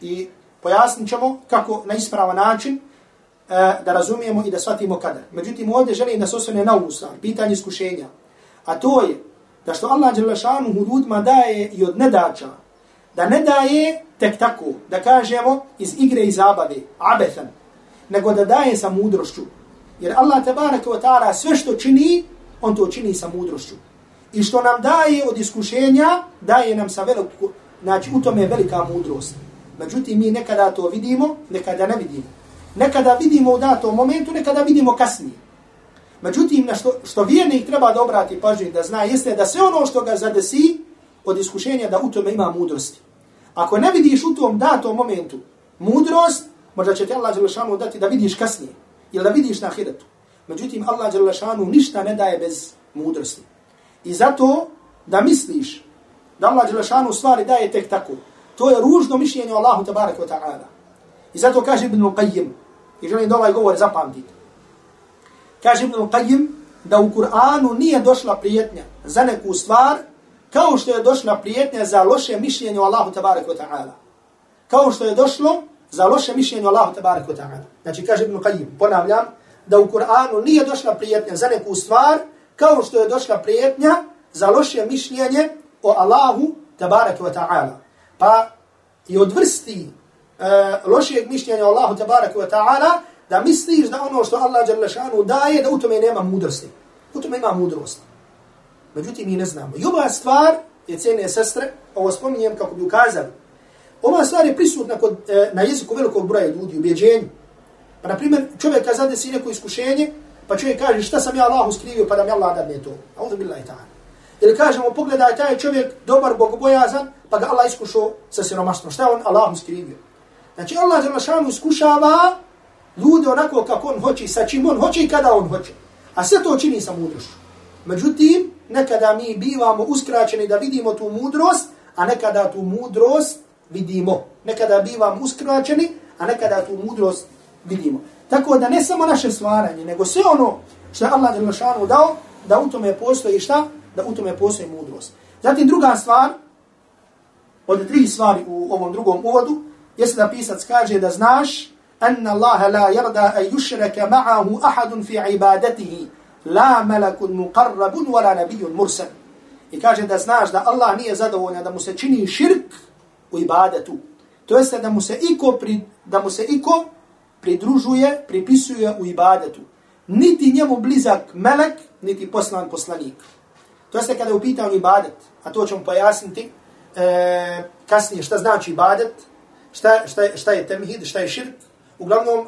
S1: I pojasnit ćemo kako na ispravan način e, da razumijemo i da shvatimo kadar. Međutim, ovdje želim da se osvane na usta, pitanje iskušenja. A to je da što Allah Đelešanu ljudima daje i od nedača, da ne daje tek tako, da kažemo iz igre i zabave, abethan, nego da daje sa mudrošću. Jer Allah tabaraka wa ta'ala sve što čini, on to čini sa mudrošću. I što nam daje od iskušenja, daje nam sa veliko, znači u tome je velika mudrost. Međutim, mi nekada to vidimo, nekada ne vidimo. Nekada vidimo u datom momentu, nekada vidimo kasnije. Međutim, na što, što vjernik treba da obrati pažnju da zna, jeste da sve ono što ga zadesi od iskušenja, da u tome ima mudrosti. Ako ne vidiš u tom datom momentu mudrost, možda će te Allah Đelešanu dati da vidiš kasnije, ili da vidiš na hiretu. Međutim, Allah Đelešanu ništa ne daje bez mudrosti. I zato da misliš da Allah Đelešanu stvari daje tek tako, to je ružno mišljenje Allahu tabaraka wa ta'ala. I zato kaže Ibn Qayyim, i želim da ovaj govor zapamtite. Kaže Ibn Qayyim da u Kur'anu nije došla prijetnja za neku stvar kao što je došla prijetnja za loše mišljenje o Allahu tabarak wa ta'ala. Kao što je došlo za loše mišljenje o Allahu tabarak wa ta'ala. Znači kaže Ibn Qayyim, ponavljam, da u Kur'anu nije došla prijetnja za neku stvar kao što je došla prijetnja za loše mišljenje o Allahu tabarak wa ta'ala. Pa i od vrsti uh, lošeg mišljenja o Allahu tabarak wa ta'ala da misliš da ono što Allah Đalešanu daje, da u tome nema mudrosti. U tome ima mudrost. Međutim, mi ne znamo. I ova stvar, je cijene sestre, ovo spominjem kako bi ukazali, ova stvar je prisutna kod, e, na jeziku velikog broja ljudi, u. Pa, na primjer, čovjek kad zade si neko iskušenje, pa čovjek kaže šta sam ja Allahu skrivio, pa da mi Allah dadne to. A onda bila i ta. Ili kažemo, pogledaj, taj čovjek dobar, bogobojazan, pa ga Allah iskušao sa siromaštvom. Šta on Allahu skrivio? Znači, Allah Đalešanu iskušava ljude onako kako on hoće, sa čim on hoće i kada on hoće. A sve to čini sa mudrošću. Međutim, nekada mi bivamo uskraćeni da vidimo tu mudrost, a nekada tu mudrost vidimo. Nekada bivamo uskraćeni, a nekada tu mudrost vidimo. Tako da ne samo naše stvaranje, nego sve ono što je Allah Đelešanu dao, da u tome postoji šta? Da u tome postoji mudrost. Zatim druga stvar, od tri stvari u ovom drugom uvodu, jeste da pisac kaže da znaš أن الله لا يرضى أن يشرك معه أحد في عبادته لا ملك مقرب ولا نبي مرسل I kaže da znaš da Allah nije zadovoljan da mu se čini širk u ibadetu. To jeste da mu se iko, pri, da mu se iko pridružuje, pripisuje u ibadetu. Niti njemu blizak melek, niti poslan poslanik. To jeste kada je u pitanju ibadet, a to ćemo pojasniti e, kasnije šta znači ibadet, šta, šta, šta je temhid, šta je širk, Uglavnom, e,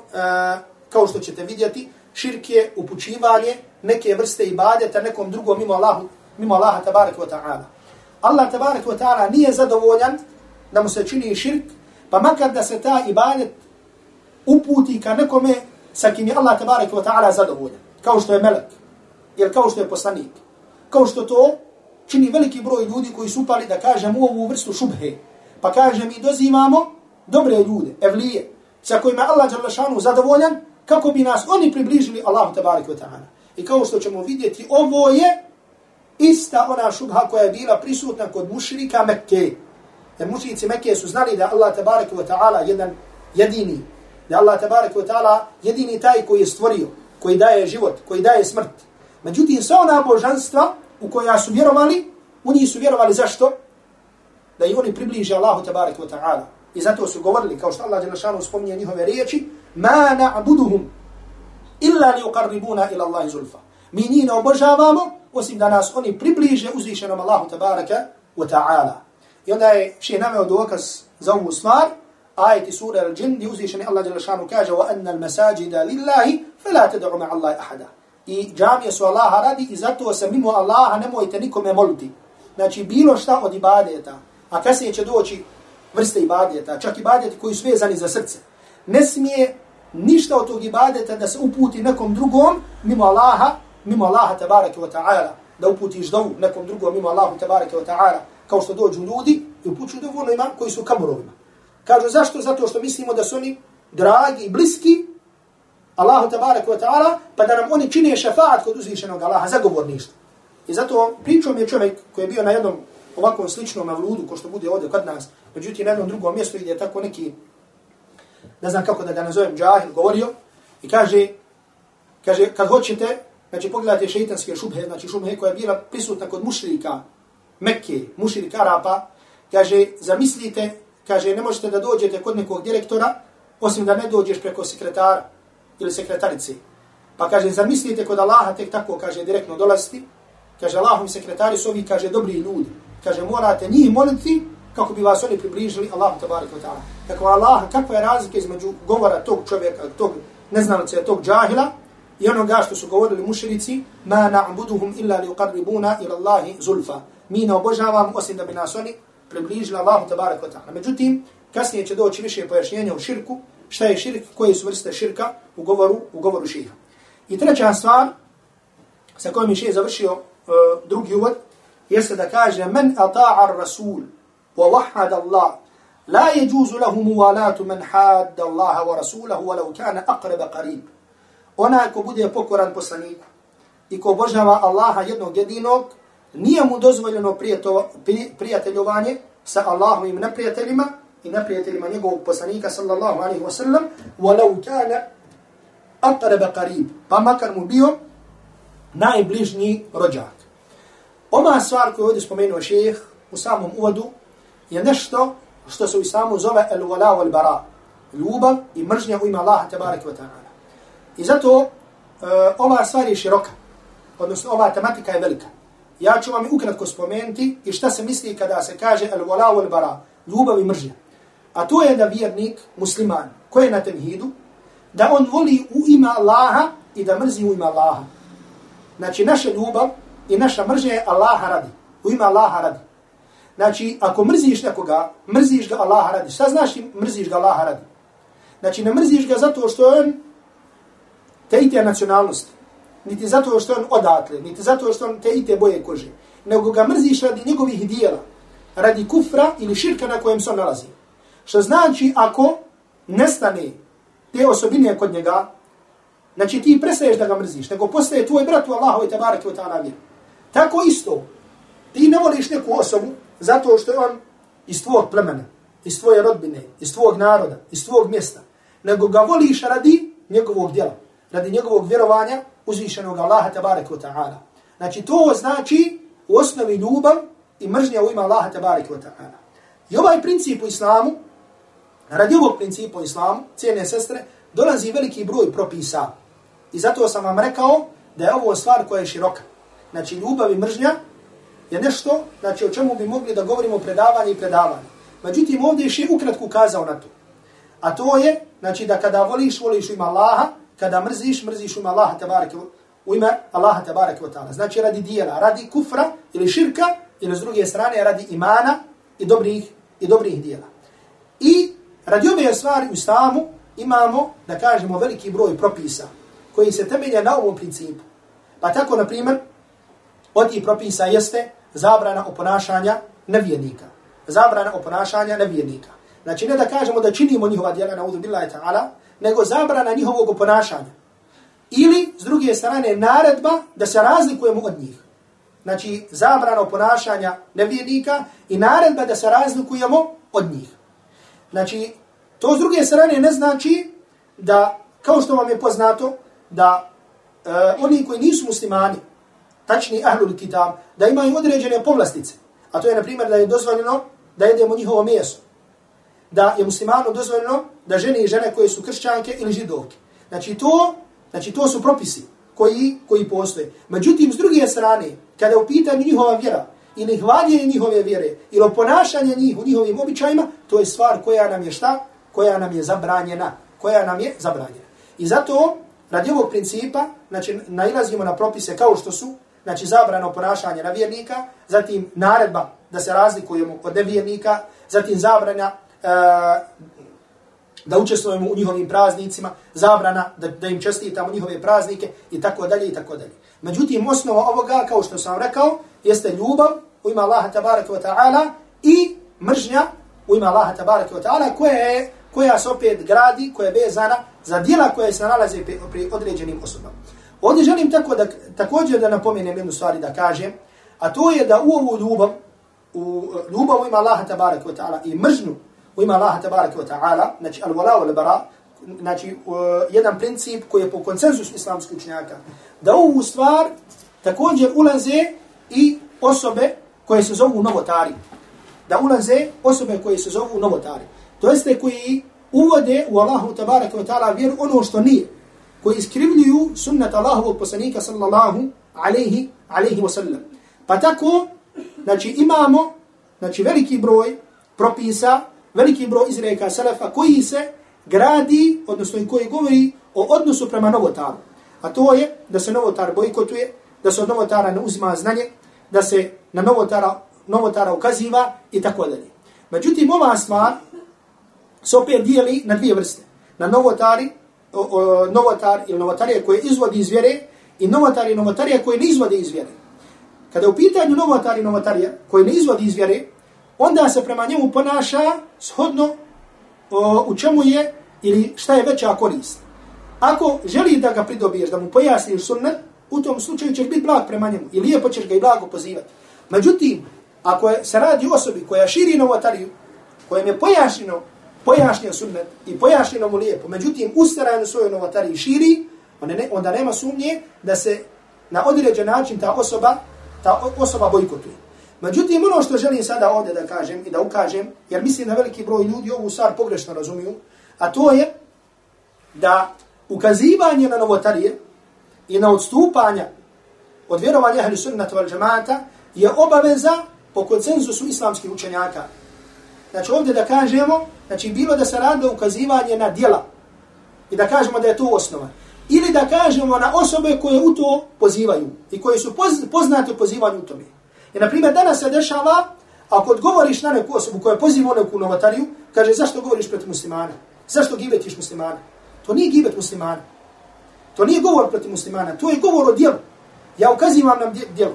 S1: kao što ćete vidjeti, širk je upućivanje neke vrste ibadeta nekom drugom mimo Allahu, mimo Allaha tabaraka wa ta'ala. Allah tabaraka wa ta'ala nije zadovoljan da mu se čini širk, pa makar da se ta ibadet uputi ka nekome sa kim je Allah tabaraka wa ta'ala zadovoljan, kao što je melek, jer kao što je poslanik. kao što to čini veliki broj ljudi koji su upali da kažem u ovu vrstu šubhe. Pa kaže mi dozivamo dobre ljude, evlije, sa kojima Allah Đalešanu zadovoljan, kako bi nas oni približili Allahu tabarik wa ta'ala. I kao što ćemo vidjeti, ovo je ista ona šubha koja je bila prisutna kod mušrika Mekke. Jer mušrici Mekke su znali da Allah tabarik wa ta'ala jedan jedini, da Allah tabarik wa ta'ala jedini taj koji je stvorio, koji daje život, koji daje smrt. Međutim, sva ona božanstva u koja su vjerovali, u njih su vjerovali zašto? Da i oni približe Allahu tabarik wa ta'ala. I zato su govorili, kao što Allah Đelešanu spominje njihove riječi, ma na'buduhum illa li uqarribuna ila Allahi zulfa. Mi njih ne obožavamo, osim da nas oni približe uzvišenom Allahu tabaraka wa ta'ala. I onda je še naveo dokaz za ovu stvar, ajeti sura al-đin, gdje uzvišeni Allah Đelešanu kaže, wa anna al-masajida lillahi, fe la ted'u ma Allahi ahada. I džamije su Allaha radi i zato se mimo Allaha nemojte nikome moliti. Znači bilo šta od ibadeta, a kasnije će doći vrste ibadeta, čak ibadeti koji su vezani za srce. Ne smije ništa od tog ibadeta da se uputi nekom drugom mimo Allaha, mimo Allaha tabaraka wa ta'ala, da uputiš dovu nekom drugom mimo Allahu tabaraka wa ta'ala, kao što dođu ljudi i upuću dovu onima koji su kamurovima. Kažu zašto? Zato što mislimo da su oni dragi i bliski Allahu tabaraka wa ta'ala, pa da nam oni čine šefaat kod uzvišenog Allaha, zagovorništvo. I zato pričom je čovjek koji je bio na jednom ovakvom sličnom avludu, ko što bude ovdje kod nas, međutim na jednom drugom mjestu ide tako neki, ne znam kako da ga nazovem, džahil, govorio i kaže, kaže, kad hoćete, znači pogledajte šeitanske šubhe, znači šubhe koja je bila prisutna kod mušrika, Mekke, mušrika Arapa, kaže, zamislite, kaže, ne možete da dođete kod nekog direktora, osim da ne dođeš preko sekretara ili sekretarice. Pa kaže, zamislite kod Allaha tek tako, kaže, direktno dolaziti, kaže, Allahom sekretari su ovi, kaže, dobri ljudi kaže morate njih moliti kako bi vas oni približili Allahu tabaraka wa ta'ala. Kako Allah, kakva je razlika između govora tog čovjeka, tog neznalice, tog džahila i onoga što su govorili mušrici, ma na'buduhum illa li uqarribuna ila Allahi zulfa. Mi ne obožavamo osim da bi nas oni približili Allahu tabaraka wa ta'ala. Međutim, kasnije će doći više pojašnjenja u širku, šta je širk, koje su vrste širka u govoru, u govoru šiha. I treća stvar, sa kojom je završio uh, drugi uvod, jeste da kaže men ata'a ar-rasul wa wahhada Allah la yajuzu lahu muwalatu man hadda Allah wa rasulahu walau kana aqrab qarib. Ona ko bude pokoran poslaniku i ko obožava Allaha jednog jedinog nije mu dozvoljeno prijateljovanje sa Allahovim neprijateljima i neprijateljima njegovog poslanika sallallahu alaihi wasallam walau kana aqrab qarib pa makar mu bio najbližnji rođak. Ova stvar koju ovdje spomenuo šejih u samom uvodu je nešto što se u islamu zove el wala wal bara. Ljubav i mržnja u ime Allaha tabaraka wa ta'ala. I zato uh, ova stvar je široka. Odnosno ova tematika je velika. Ja ću vam ukratko spomenuti i šta se misli kada se kaže el wala wal bara. Ljubav i mržnja. A to je da vjernik, musliman, koji je na temhidu, da on voli u ime Allaha i da mrzi u ime Allaha. Znači naša ljubav i naša mržnja je Allaha radi. U ime Allaha radi. Znači, ako mrziš nekoga, mrziš ga Allaha radi. Šta znaš mrziš ga Allaha radi? Znači, ne mrziš ga zato što on te ite nacionalnosti. Niti zato što on odatle, niti zato što on te ite boje kože. Nego ga mrziš radi njegovih dijela. Radi kufra ili širka na kojem se on nalazi. Što znači, ako nestane te osobine kod njega, znači ti prestaješ da ga mrziš, nego postaje tvoj brat u Allahu i tabarake u ta'ala vjeru. Tako isto, ti ne voliš neku osobu zato što je on iz tvojeg plemena, iz tvoje rodbine, iz tvojeg naroda, iz tvojeg mjesta, nego ga voliš radi njegovog djela, radi njegovog vjerovanja uzvišenog Allaha tabaraka wa ta'ala. Znači to znači u osnovi ljubav i mržnja u ima Allaha tabaraka wa ta'ala. I ovaj princip u islamu, radi ovog principa u islamu, cijene sestre, dolazi veliki broj propisa. I zato sam vam rekao da je ovo stvar koja je široka. Znači, ljubav i mržnja je nešto znači, o čemu bi mogli da govorimo predavanje i predavanje. Međutim, ovdje je še ukratko ukazao na to. A to je, znači, da kada voliš, voliš u ima Allaha, kada mrziš, mrziš u ima Allaha, tabarake, u ime Allaha, tabareke, ta'ala. Znači, radi dijela, radi kufra ili širka, ili s druge strane, radi imana i dobrih, i dobrih dijela. I radi ove stvari u islamu imamo, da kažemo, veliki broj propisa koji se temelje na ovom principu. Pa tako, na primjer, od tih propisa jeste zabrana oponašanja nevjernika. Zabrana oponašanja nevjernika. Znači ne da kažemo da činimo njihova djela na udubillahi ta'ala, nego zabrana njihovog oponašanja. Ili, s druge strane, naredba da se razlikujemo od njih. Znači, zabrana oponašanja nevjernika i naredba da se razlikujemo od njih. Znači, to s druge strane ne znači da, kao što vam je poznato, da e, oni koji nisu muslimani, tačni ahlul kitab, da imaju određene povlastice. A to je, na primjer, da je dozvoljeno da jedemo njihovo meso. Da je muslimanu dozvoljeno da žene i žene koje su kršćanke ili židovke. Znači to, znači to su propisi koji, koji postoje. Međutim, s druge strane, kada je u pitanju njihova vjera, ili hvaljenje njihove vjere, ili ponašanje njih u njihovim običajima, to je stvar koja nam je šta? Koja nam je zabranjena. Koja nam je zabranjena. I zato, radi ovog principa, znači, nailazimo na propise kao što su, znači, zabrano ponašanje navjernika, zatim naredba da se razlikujemo od nevjernika, zatim zabrana e, da učestvujemo u njihovim praznicima, zabrana da, da im čestitamo njihove praznike i tako dalje i tako dalje. Međutim, osnova ovoga, kao što sam rekao, jeste ljubav u ima Allaha tabaraka wa ta'ala i mržnja u ima Allaha tabaraka wa ta'ala koja, je, koja se opet gradi, koja je vezana za dijela koje se nalaze pri, pri određenim osobama. Ovdje želim tako da, također da napomenem jednu stvari da kažem, a to je da u ovu ljubav, u ljubav u ima Allaha tabaraka wa ta'ala i mržnu u ima Allaha tabaraka wa ta'ala, znači al-wala wal-bara, znači uh, jedan princip koji je po konsenzusu islamskih učenjaka, da ovu stvar također ulaze i osobe koje se zovu novotari. Da ulaze osobe koje se zovu novotari. To jeste koji uvode u Allahu tabaraka wa ta'ala vjeru ono što nije. Koji iskrivljuju sunnet Allahovog poslanika sallallahu alaihi, alaihi wa sallam. Pa tako, znači imamo znači veliki broj propisa, veliki broj izreka salafa koji se gradi, odnosno i koji govori o odnosu prema novotaru. A to je da se novotar bojkotuje, da se od novotara ne uzima znanje, da se na novotara, novotara ukaziva i tako dalje. Međutim, ova stvar se opet dijeli na dvije vrste. Na novotari, o, o, novotar ili novotarije koje izvodi iz vjere i novotar i novotarija koje ne izvodi iz vjere. Kada u pitanju novotar i novotarija koje ne izvodi iz vjere, onda se prema njemu ponaša shodno o, u čemu je ili šta je veća korist. Ako želi da ga pridobiješ, da mu pojasniš sunnet, u tom slučaju ćeš biti blag prema njemu i lijepo ćeš ga i blago pozivati. Međutim, ako se radi osobi koja širi novotariju, kojem je pojašnjeno, pojašnjen sunnet i pojašnjeno mu lijepo, međutim, ustrajan u svojoj novotariju širi, onda, ne, onda nema sumnje da se na određen način ta osoba, ta osoba bojkotuje. Međutim, ono što želim sada ovdje da kažem i da ukažem, jer mislim da veliki broj ljudi ovu stvar pogrešno razumiju, a to je da ukazivanje na novotarije i na odstupanja od vjerovanja ahli sunnata wal džemata je obaveza po konsenzusu islamskih učenjaka. Znači ovdje da kažemo, znači bilo da se radi ukazivanje na djela i da kažemo da je to osnova. Ili da kažemo na osobe koje u to pozivaju i koje su poznate u pozivanju u tome. I na primjer danas se dešava, ako odgovoriš na neku osobu koja poziva neku novatariju, kaže zašto govoriš protiv muslimana? Zašto gibetiš muslimana? To nije gibet muslimana. To nije govor protiv muslimana, to je govor o djelu. Ja ukazivam nam dijelu.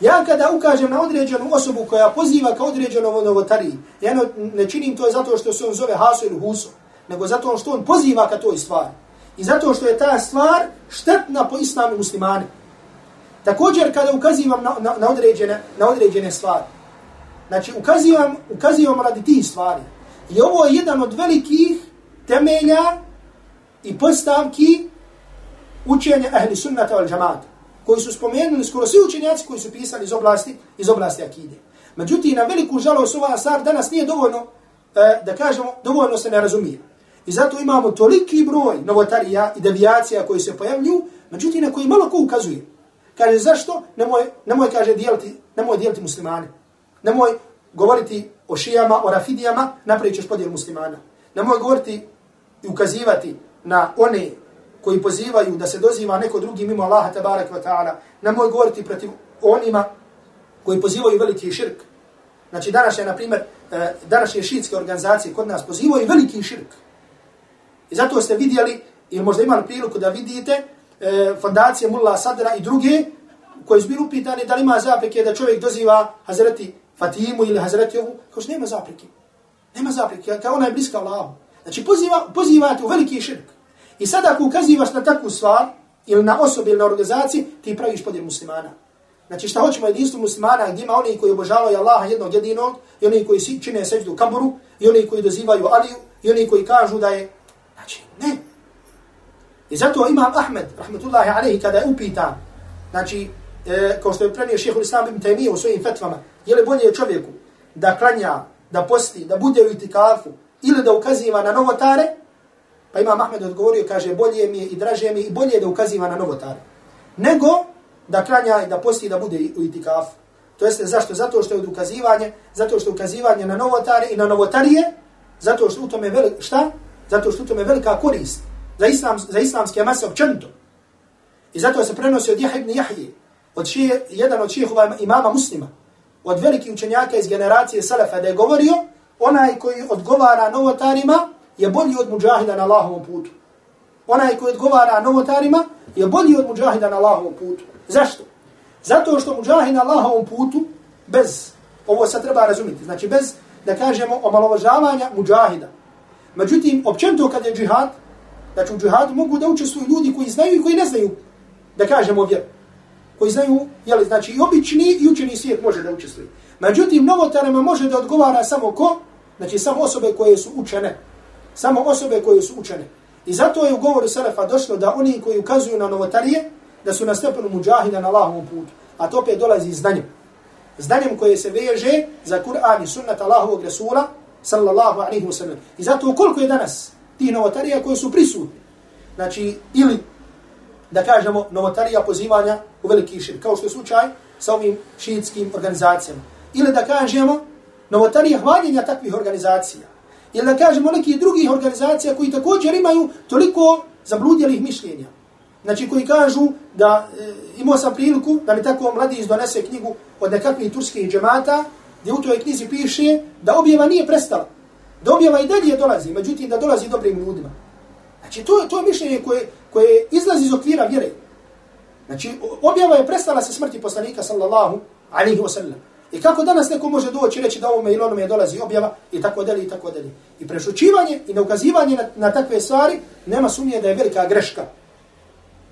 S1: Ja kada ukažem na određenu osobu koja poziva ka određenom novotariji, ja ne činim to zato što se on zove Haso ili Huso, nego zato što on poziva ka toj stvari. I zato što je ta stvar štetna po islamu muslimani. Također kada ukazivam na, na, na, određene, na određene stvari. Znači ukazivam, ukazivam radi tih stvari. I ovo je jedan od velikih temelja i postavki učenja ahli sunnata al džamata, koji su spomenuli skoro svi učenjaci koji su pisali iz oblasti, iz oblasti akide. Međutim, na veliku žalost ova stvar danas nije dovoljno, e, da kažemo, dovoljno se ne razumije. I zato imamo toliki broj novotarija i devijacija koji se pojavljuju, međutim, na koji malo ko ukazuje. Kaže, zašto? Nemoj, nemoj kaže, dijeliti, nemoj dijeliti muslimane. Nemoj govoriti o šijama, o rafidijama, napravit ćeš podijel muslimana. Nemoj govoriti i ukazivati na one koji pozivaju da se doziva neko drugi mimo Allaha tabarak wa ta'ala, nemoj govoriti protiv onima koji pozivaju veliki širk. Znači današnje, na primjer, e, današnje šiitske organizacije kod nas pozivaju veliki širk. I zato ste vidjeli, ili možda imali priliku da vidite, e, fondacije Mulla Sadra i druge, koji su bili upitani da li ima zapreke da čovjek doziva Hazreti Fatimu ili Hazreti ovu, kao što nema zapreke. Nema zapreke, kao ona je bliska Allahu. Znači poziva, pozivate u veliki širk. I sada ako ukazivaš na takvu stvar, ili na osobi ili na organizaciji, ti praviš podjel muslimana. Znači šta hoćemo jedinstvo muslimana gdje ima oni koji obožavaju Allaha jednog jedinog, i oni koji čine seđdu kaburu, i oni koji dozivaju Aliju, i oni koji kažu da je... Znači, ne. I zato imam Ahmed, rahmetullahi alaihi, kada je upitan, znači, e, kao što je prenio šeho Islam ibn Taymiye u svojim fetvama, je li bolje čovjeku da klanja, da posti, da bude u itikafu, ili da ukaziva na novotare, pa imam Ahmed odgovorio, kaže, bolje mi je i draže mi i bolje da ukaziva na novotare. Nego da klanja i da posti da bude u itikafu. To jeste zašto? Zato što je od ukazivanje, zato što je ukazivanje na novotare i na novotarije, zato što u tome vel, šta? Zato što u tome velika korist za, islam, za islamske mase općenito. I zato se prenosi od Jahe ibn Jahije, od šije, jedan od šijehova imama muslima, od velikih učenjaka iz generacije Salafa, da je govorio, onaj koji odgovara novotarima je bolji od muđahida na Allahovom putu. Onaj koji odgovara novotarima je bolji od muđahida na Allahovom putu. Zašto? Zato što muđahid na Allahovom putu, bez, ovo se treba razumjeti, znači bez, da kažemo, omalovažavanja muđahida. Međutim, općento kad je džihad, znači u džihadu mogu da učestvuju ljudi koji znaju i koji ne znaju, da kažemo vjeru. Koji znaju, jeli, znači i obični i učeni svijet može da učestvuje. Međutim, novotarima može da odgovara samo ko? Znači samo osobe koje su učene. Samo osobe koje su učene. I zato je u govoru Selefa došlo da oni koji ukazuju na novotarije, da su na stepenu muđahida na Allahovom putu. A to opet dolazi znanjem. Znanjem koje se veže za Kur'an i sunnat Allahovog Rasula, sallallahu alaihi wa sallam. I zato koliko je danas ti novotarija koji su prisutni, znači, ili, da kažemo, novotarija pozivanja u veliki šir, kao što je slučaj sa ovim šiitskim organizacijama. Ili da kažemo, novotarija hvaljenja takvih organizacija. Ili da kažemo nekih drugih organizacija koji također imaju toliko zabludjelih mišljenja. Znači koji kažu da e, imao sam priliku da mi tako mladi izdonese knjigu od nekakvih turskih džemata gdje u toj knjizi piše da objeva nije prestala. Da objeva i dalje dolazi, međutim da dolazi dobrim ljudima. Znači to, to je mišljenje koje, koje izlazi iz okvira vjere. Znači objava je prestala sa smrti poslanika sallallahu alaihi wa sallam. I kako danas neko može doći reći da ovome ili onome dolazi objava i tako dalje i tako dalje. I prešućivanje i neukazivanje na, na takve stvari nema sumnje da je velika greška.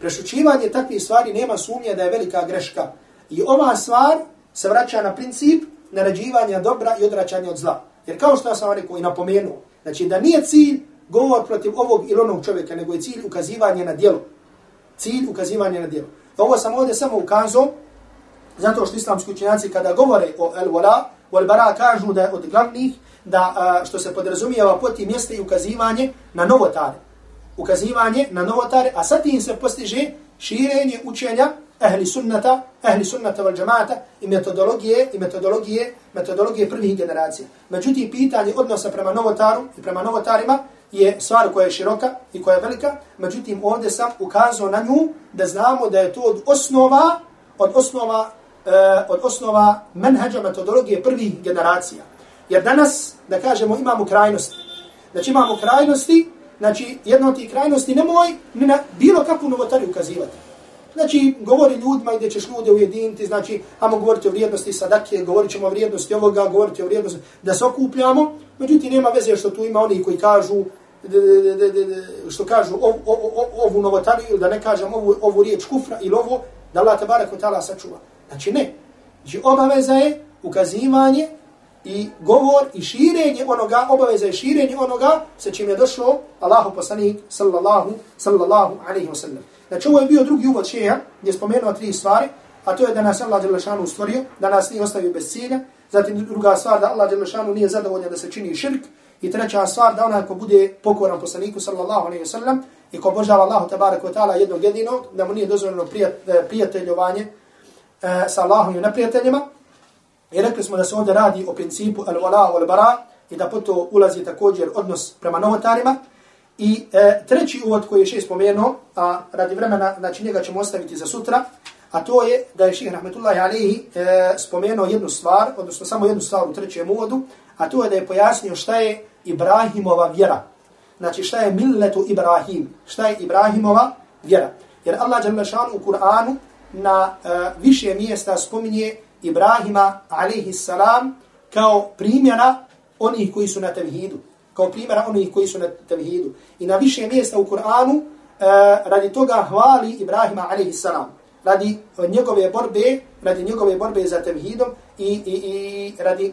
S1: Prešućivanje takvih stvari nema sumnje da je velika greška. I ova stvar se vraća na princip narađivanja dobra i odračanja od zla. Jer kao što sam rekao i napomenuo, znači da nije cilj govor protiv ovog ili onog čovjeka, nego je cilj ukazivanje na djelo. Cilj ukazivanje na djelo. Ovo sam ovdje samo ukazao, zato što islamski učenjaci kada govore o el-wala, o el-bara kažu da je od glavnih, da što se podrazumijeva po tim mjeste i ukazivanje na novotare ukazivanje na novotare, a sa tim se postiže širenje učenja ehli sunnata, ehli sunnata val džamata i metodologije, i metodologije, metodologije prvih generacija. Međutim, pitanje odnosa prema novotaru i prema novotarima je stvar koja je široka i koja je velika, međutim, ovdje sam ukazao na nju da znamo da je to od osnova, od osnova, e, od osnova menheđa metodologije prvih generacija. Jer danas, da kažemo, imamo krajnosti. Znači imamo krajnosti znači, jedna od tih krajnosti, nemoj ni na bilo kakvu novotariju ukazivati. Znači, govori ljudima gdje ćeš ljude ujediniti, znači, amo govoriti o vrijednosti sadake, govorit ćemo o vrijednosti ovoga, govoriti o vrijednosti, da se okupljamo, međutim, nema veze što tu ima oni koji kažu, što kažu ov ov ovu novotariju, ili da ne kažem ovu, ovu riječ kufra ili ovo, da Allah te barek sačuva. Znači, ne. Znači, obaveza je ukazivanje i govor i širenje onoga, obaveza je širenje onoga sa čim je došlo Allahu poslanik sallallahu, sallallahu alaihi wa sallam. Znači ovo je bio drugi uvod šeha gdje je spomenuo tri stvari, a to je da nas Allah Đelešanu stvorio, da nas nije ostavio bez cilja, zatim druga stvar da Allah Đelešanu nije zadovoljan da se čini širk, i treća stvar da onaj ko bude pokoran poslaniku sallallahu alaihi wa sallam i ko božava Allahu tabarak wa ta'ala jednog jedinog, da mu nije dozvoljeno eh, prijateljovanje e, sa Allahom i neprijateljima, I rekli smo da se ovdje radi o principu al-wala wal-bara i da poto ulazi također odnos prema novotarima. I e, treći uvod koji je še spomenuo, a radi vremena, znači njega ćemo ostaviti za sutra, a to je da je ših rahmetullahi Alehi e, spomenuo jednu stvar, odnosno samo jednu stvar u trećem uvodu, a to je da je pojasnio šta je Ibrahimova vjera. Znači šta je milletu Ibrahim, šta je Ibrahimova vjera. Jer Allah u Kur'anu na uh, više mjesta spominje Ibrahima alaihi salam kao primjera onih koji su na tevhidu. Kao primjera onih koji su na tevhidu. I na više mjesta u Kur'anu uh, radi toga hvali Ibrahima alaihi salam. Radi njegove borbe, radi njegove borbe za tevhidom i, i, i radi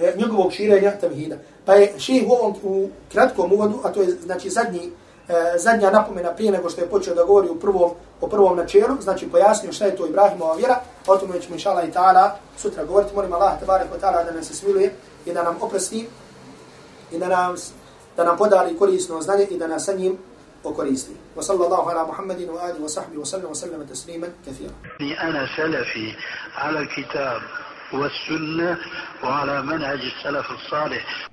S1: e, njegovog širenja tevhida. Pa je ših u ovom u kratkom uvodu, a to je znači zadnji, e, zadnja napomena prije nego što je počeo da govori u prvom, o prvom načelu, znači pojasnio šta je to Ibrahimova vjera, o tome ćemo inšala i ta'ala sutra govoriti. Molim Allah tabarak wa ta'ala da nas se smiluje i da nam oprosti i da nam, da nam podari korisno znanje i da nas sa njim okoristi. Wa sallallahu ala Muhammedin wa ali wa sahbihi wa sallam wa sallam tasliman kathira.
S2: أنا سلفي على الكتاب والسنة وعلى منهج السلف الصالح